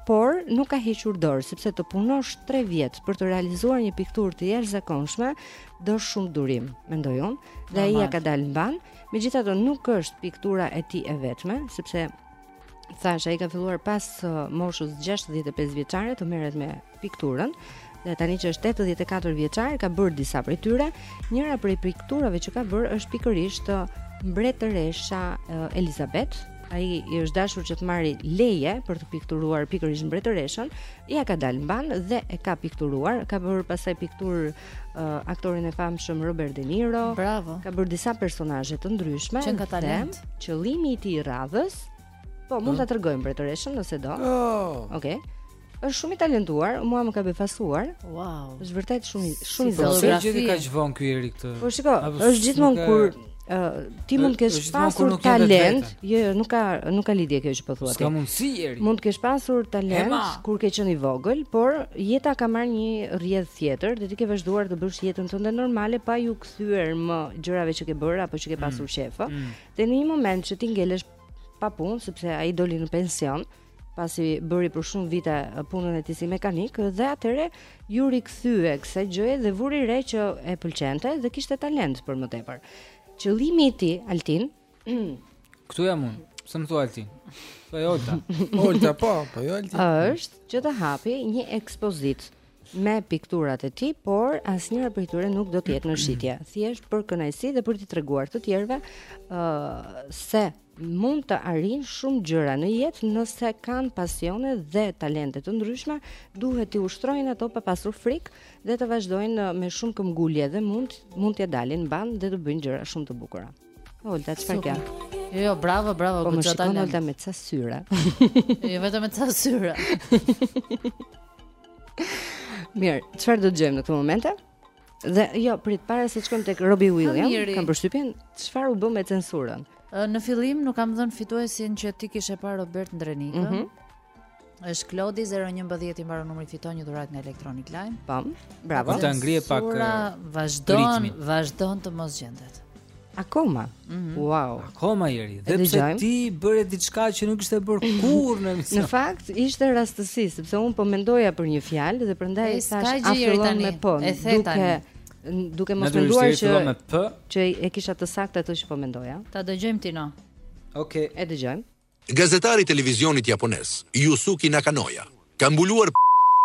por nuk ka hequr dorë sepse të punosh 3 vjet për të realizuar një pikturë të jashtëzakonshme do shumë durim, mendoj unë, dhe ai ia ka dalë mbanë. Megjithatë nuk është piktura e tij e vetme, sepse thashë ai ka filluar pas uh, moshës 65 vjeçare të merret me pikturën dhe tani që është 84 vjeçar ka bërë disa prej tyre. Njëra prej pikturave që ka bërë është pikërisht uh, mbretëresha uh, Elizabeth. Ai i është dashur që të marri leje për të pikturuar pikërisht mbretëreshën. Ia ka dalë mbanë dhe e ka pikturuar. Ka bërë pastaj pikturë uh, aktorin e famshëm Robert De Niro. Bravo. Ka bërë disa personazhe të ndryshme. Që ka talent. Qëllimi i tij i radhës Po, mund ta tregojmë mbretëreshën nëse do. Oh. Okej. Okay. Është shumë i talentuar, mua më ka befasuar. Wow. Është vërtet shumë shumë i zoti. Është gjithë kaq vonë ky Erik të. Po shiko, është gjithmonë kur ë ti mund të kesh pasur talent, jo, jo, nuk ka nuk ka lidhje kjo që po thua ti. Ka mundësi Erik. Mund të kesh pasur talent kur ke qenë i vogël, por jeta ka marrë një rrjedhë tjetër dhe ti ke vazhduar të bësh jetën tënde normale pa iu kthyer më gjërave që ke bërë apo që ke mm. pasur qejf. Mm. Dhe në një moment që ti ngelesh pa punë sepse ai doli në pension, pasi bëri për shumë vite punën e tij si mekanik dhe atëherë iu rikthye kësaj gjëje dhe vuri re që e pëlqente dhe kishte talent për më tepër. Qëllimi i tij, Altin, këtu jam unë. Pse më thua Altin? Po jo Altin. Olta po, po jo Altin. Është që të hapë një ekspozitë me pikturat e tij, por asnjëra prej tyre nuk do të jetë në shitje, thjesht për kënaqësi dhe për t'i treguar të tjerëve ë uh, se mund të arrijnë shumë gjëra në jetë nëse kanë pasione dhe talente të ndryshme, duhet t'i ushtrojnë ato pa pasur frikë dhe të vazhdojnë me shumë këmbgulje dhe mund mund t'ia dalin mbanë dhe të bëjnë gjëra shumë të bukura. Olta, çfarë ke? Jo, jo, bravo, bravo, po më shikon Olta me ca syre. jo, vetëm me ca syre. Mirë, çfarë do të gjejmë në këto momente? Dhe jo, prit para se të shkojmë tek Robbie Williams, Ah mirë. kam përshtypjen çfarë u bë me censurën. Ë, Në fillim nuk kam dhënë fituesin që ti kishe parë Robert Ndrenikën. Mhm. Është Klodi 011 i mbaron numri fiton një dhuratë nga Electronic Line. Pam. Bravo. Mund ta ngrije pak, Censura eh, vazhdon, ritmin. vazhdon të mos gjendet. Akoma. Mm -hmm. Wow. Akoma Jeri. Dhe pse ti bëre diçka që nuk ishte bërë kurrë në emision? Në fakt ishte rastësi, sepse unë po mendoja për një fjalë dhe prandaj e thashë a fillon me po. E the tani. Duke mos menduar që që e kisha të saktë atë që po mendoja. Ta dëgjojmë Tino. Okej. Okay. E dëgjojmë. Gazetari i televizionit japonez, Yusuki Nakanoja, ka mbuluar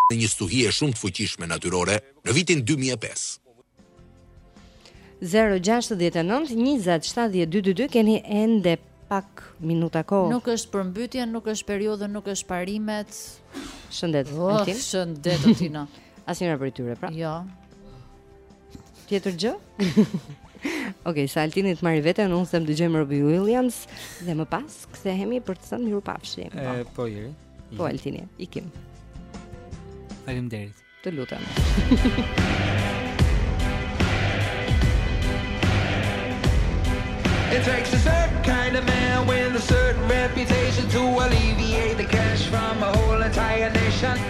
në një stuhie shumë të fuqishme natyrore në vitin dy mijë e pesë. 069 20 70 222 keni ende pak minuta kohë. Nuk është përmbytje, nuk është periudhë, nuk është parimet. Shëndet. Oh, shëndet Tino. Asnjëra prej tyre, pra. Jo. Tjetër gjë? Ok, sa Altini të marrë veten, unë them të dëgjojmë Robbie Williams dhe më pas kthehemi për të thënë mirupafshim. Po, po Jeri. Po Altini, ikim. Faleminderit. Të lutem. It takes a certain kind of man with a certain reputation to alleviate the cash from a whole entire nation.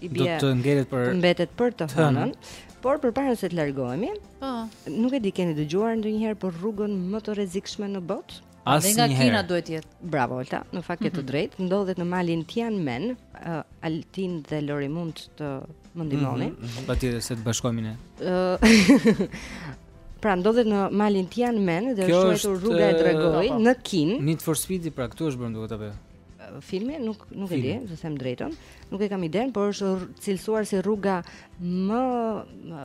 i bie. Do të ngelet, po mbetet për të hënën. Por përpara se të largohemi, po. Nuk e di keni dëgjuar ndonjëherë për rrugën më të rrezikshme në botë? Asnjëherë. Dhe nga Kina duhet të jetë. Bravo Olta, në fakt ke të mhm. drejtë, ndodhet në malin Tianmen, uh, Altin dhe Lori mund të më ndihmoni. Mm -hmm. Patjetër se të bashkohemi ne. Ëh. pra ndodhet në malin Tianmen dhe është quajtur rruga e Dragoit në Kinë. Need for Speed pra këtu është bërë duket apo jo. filmi, nuk nuk e di, të them drejtën. Nuk e kam idenë, por është cilësuar si rruga më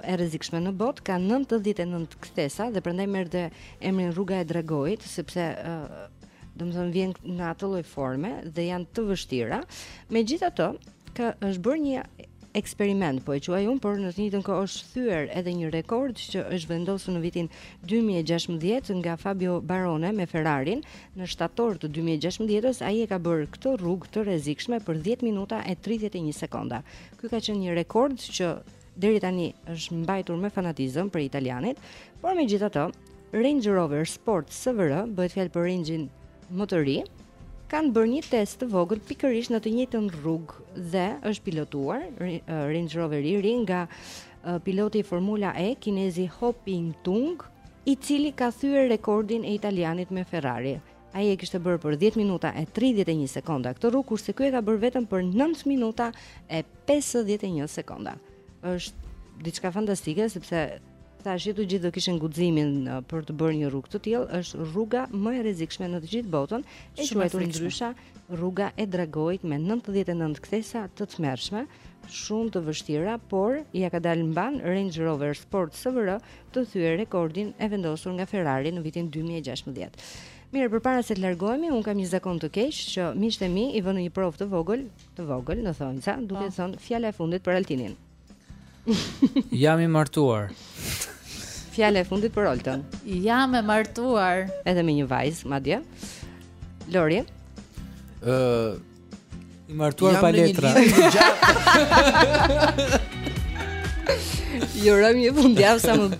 e rrezikshme në botë, ka 99 kthesa dhe prandaj merr dhe emrin Rruga e Dragoit, sepse uh, domethënë vjen në atë lloj forme dhe janë të vështira. Megjithatë, Ka është bërë një eksperiment, po e quaj unë, por në të njëjtën kohë është thyer edhe një rekord që është vendosur në vitin 2016 nga Fabio Barone me Ferrarin në shtator të 2016-s, ai e ka bërë këtë rrugë të rrezikshme për 10 minuta e 31 sekonda. Ky ka qenë një rekord që deri tani është mbajtur me fanatizëm prej italianit, por megjithatë, Range Rover Sport SVR, bëhet fjalë për Range-in më të ri, kanë bërë një test të vogël pikërisht në të njëjtën rrugë dhe është pilotuar Range Roveri i ri nga piloti i Formula E kinezi Ho Ping Tung, i cili ka thyer rekordin e italianit me Ferrari. Ai e kishte bërë për 10 minuta e 31 sekonda këtë rrugë, kurse ky e ka bërë vetëm për 9 minuta e 51 sekonda. Është diçka fantastike sepse Tash jo të gjithë do kishin guximin uh, për të bërë një rrugë të tillë, është rruga më e rrezikshme në të gjithë botën, e quajtur ndryshe rruga e Dragoit me 99 kthesa të tmerrshme, shumë të vështira, por ia ka dalë mbanë Range Rover Sport SVR të thyejë rekordin e vendosur nga Ferrari në vitin 2016. Mirë, përpara se të largohemi, unë kam një zakon të keq që miqtë e mi i vë në një provë të vogël, të vogël, në thonjëza, duke thënë fjala e fundit për Altinin. Jam i martuar. Fjala e fundit për Oltën. Jam e martuar. Edhe me një vajzë, madje. Lori. Ë uh, i martuar pa letra. Ju uroj një fundjavë sa më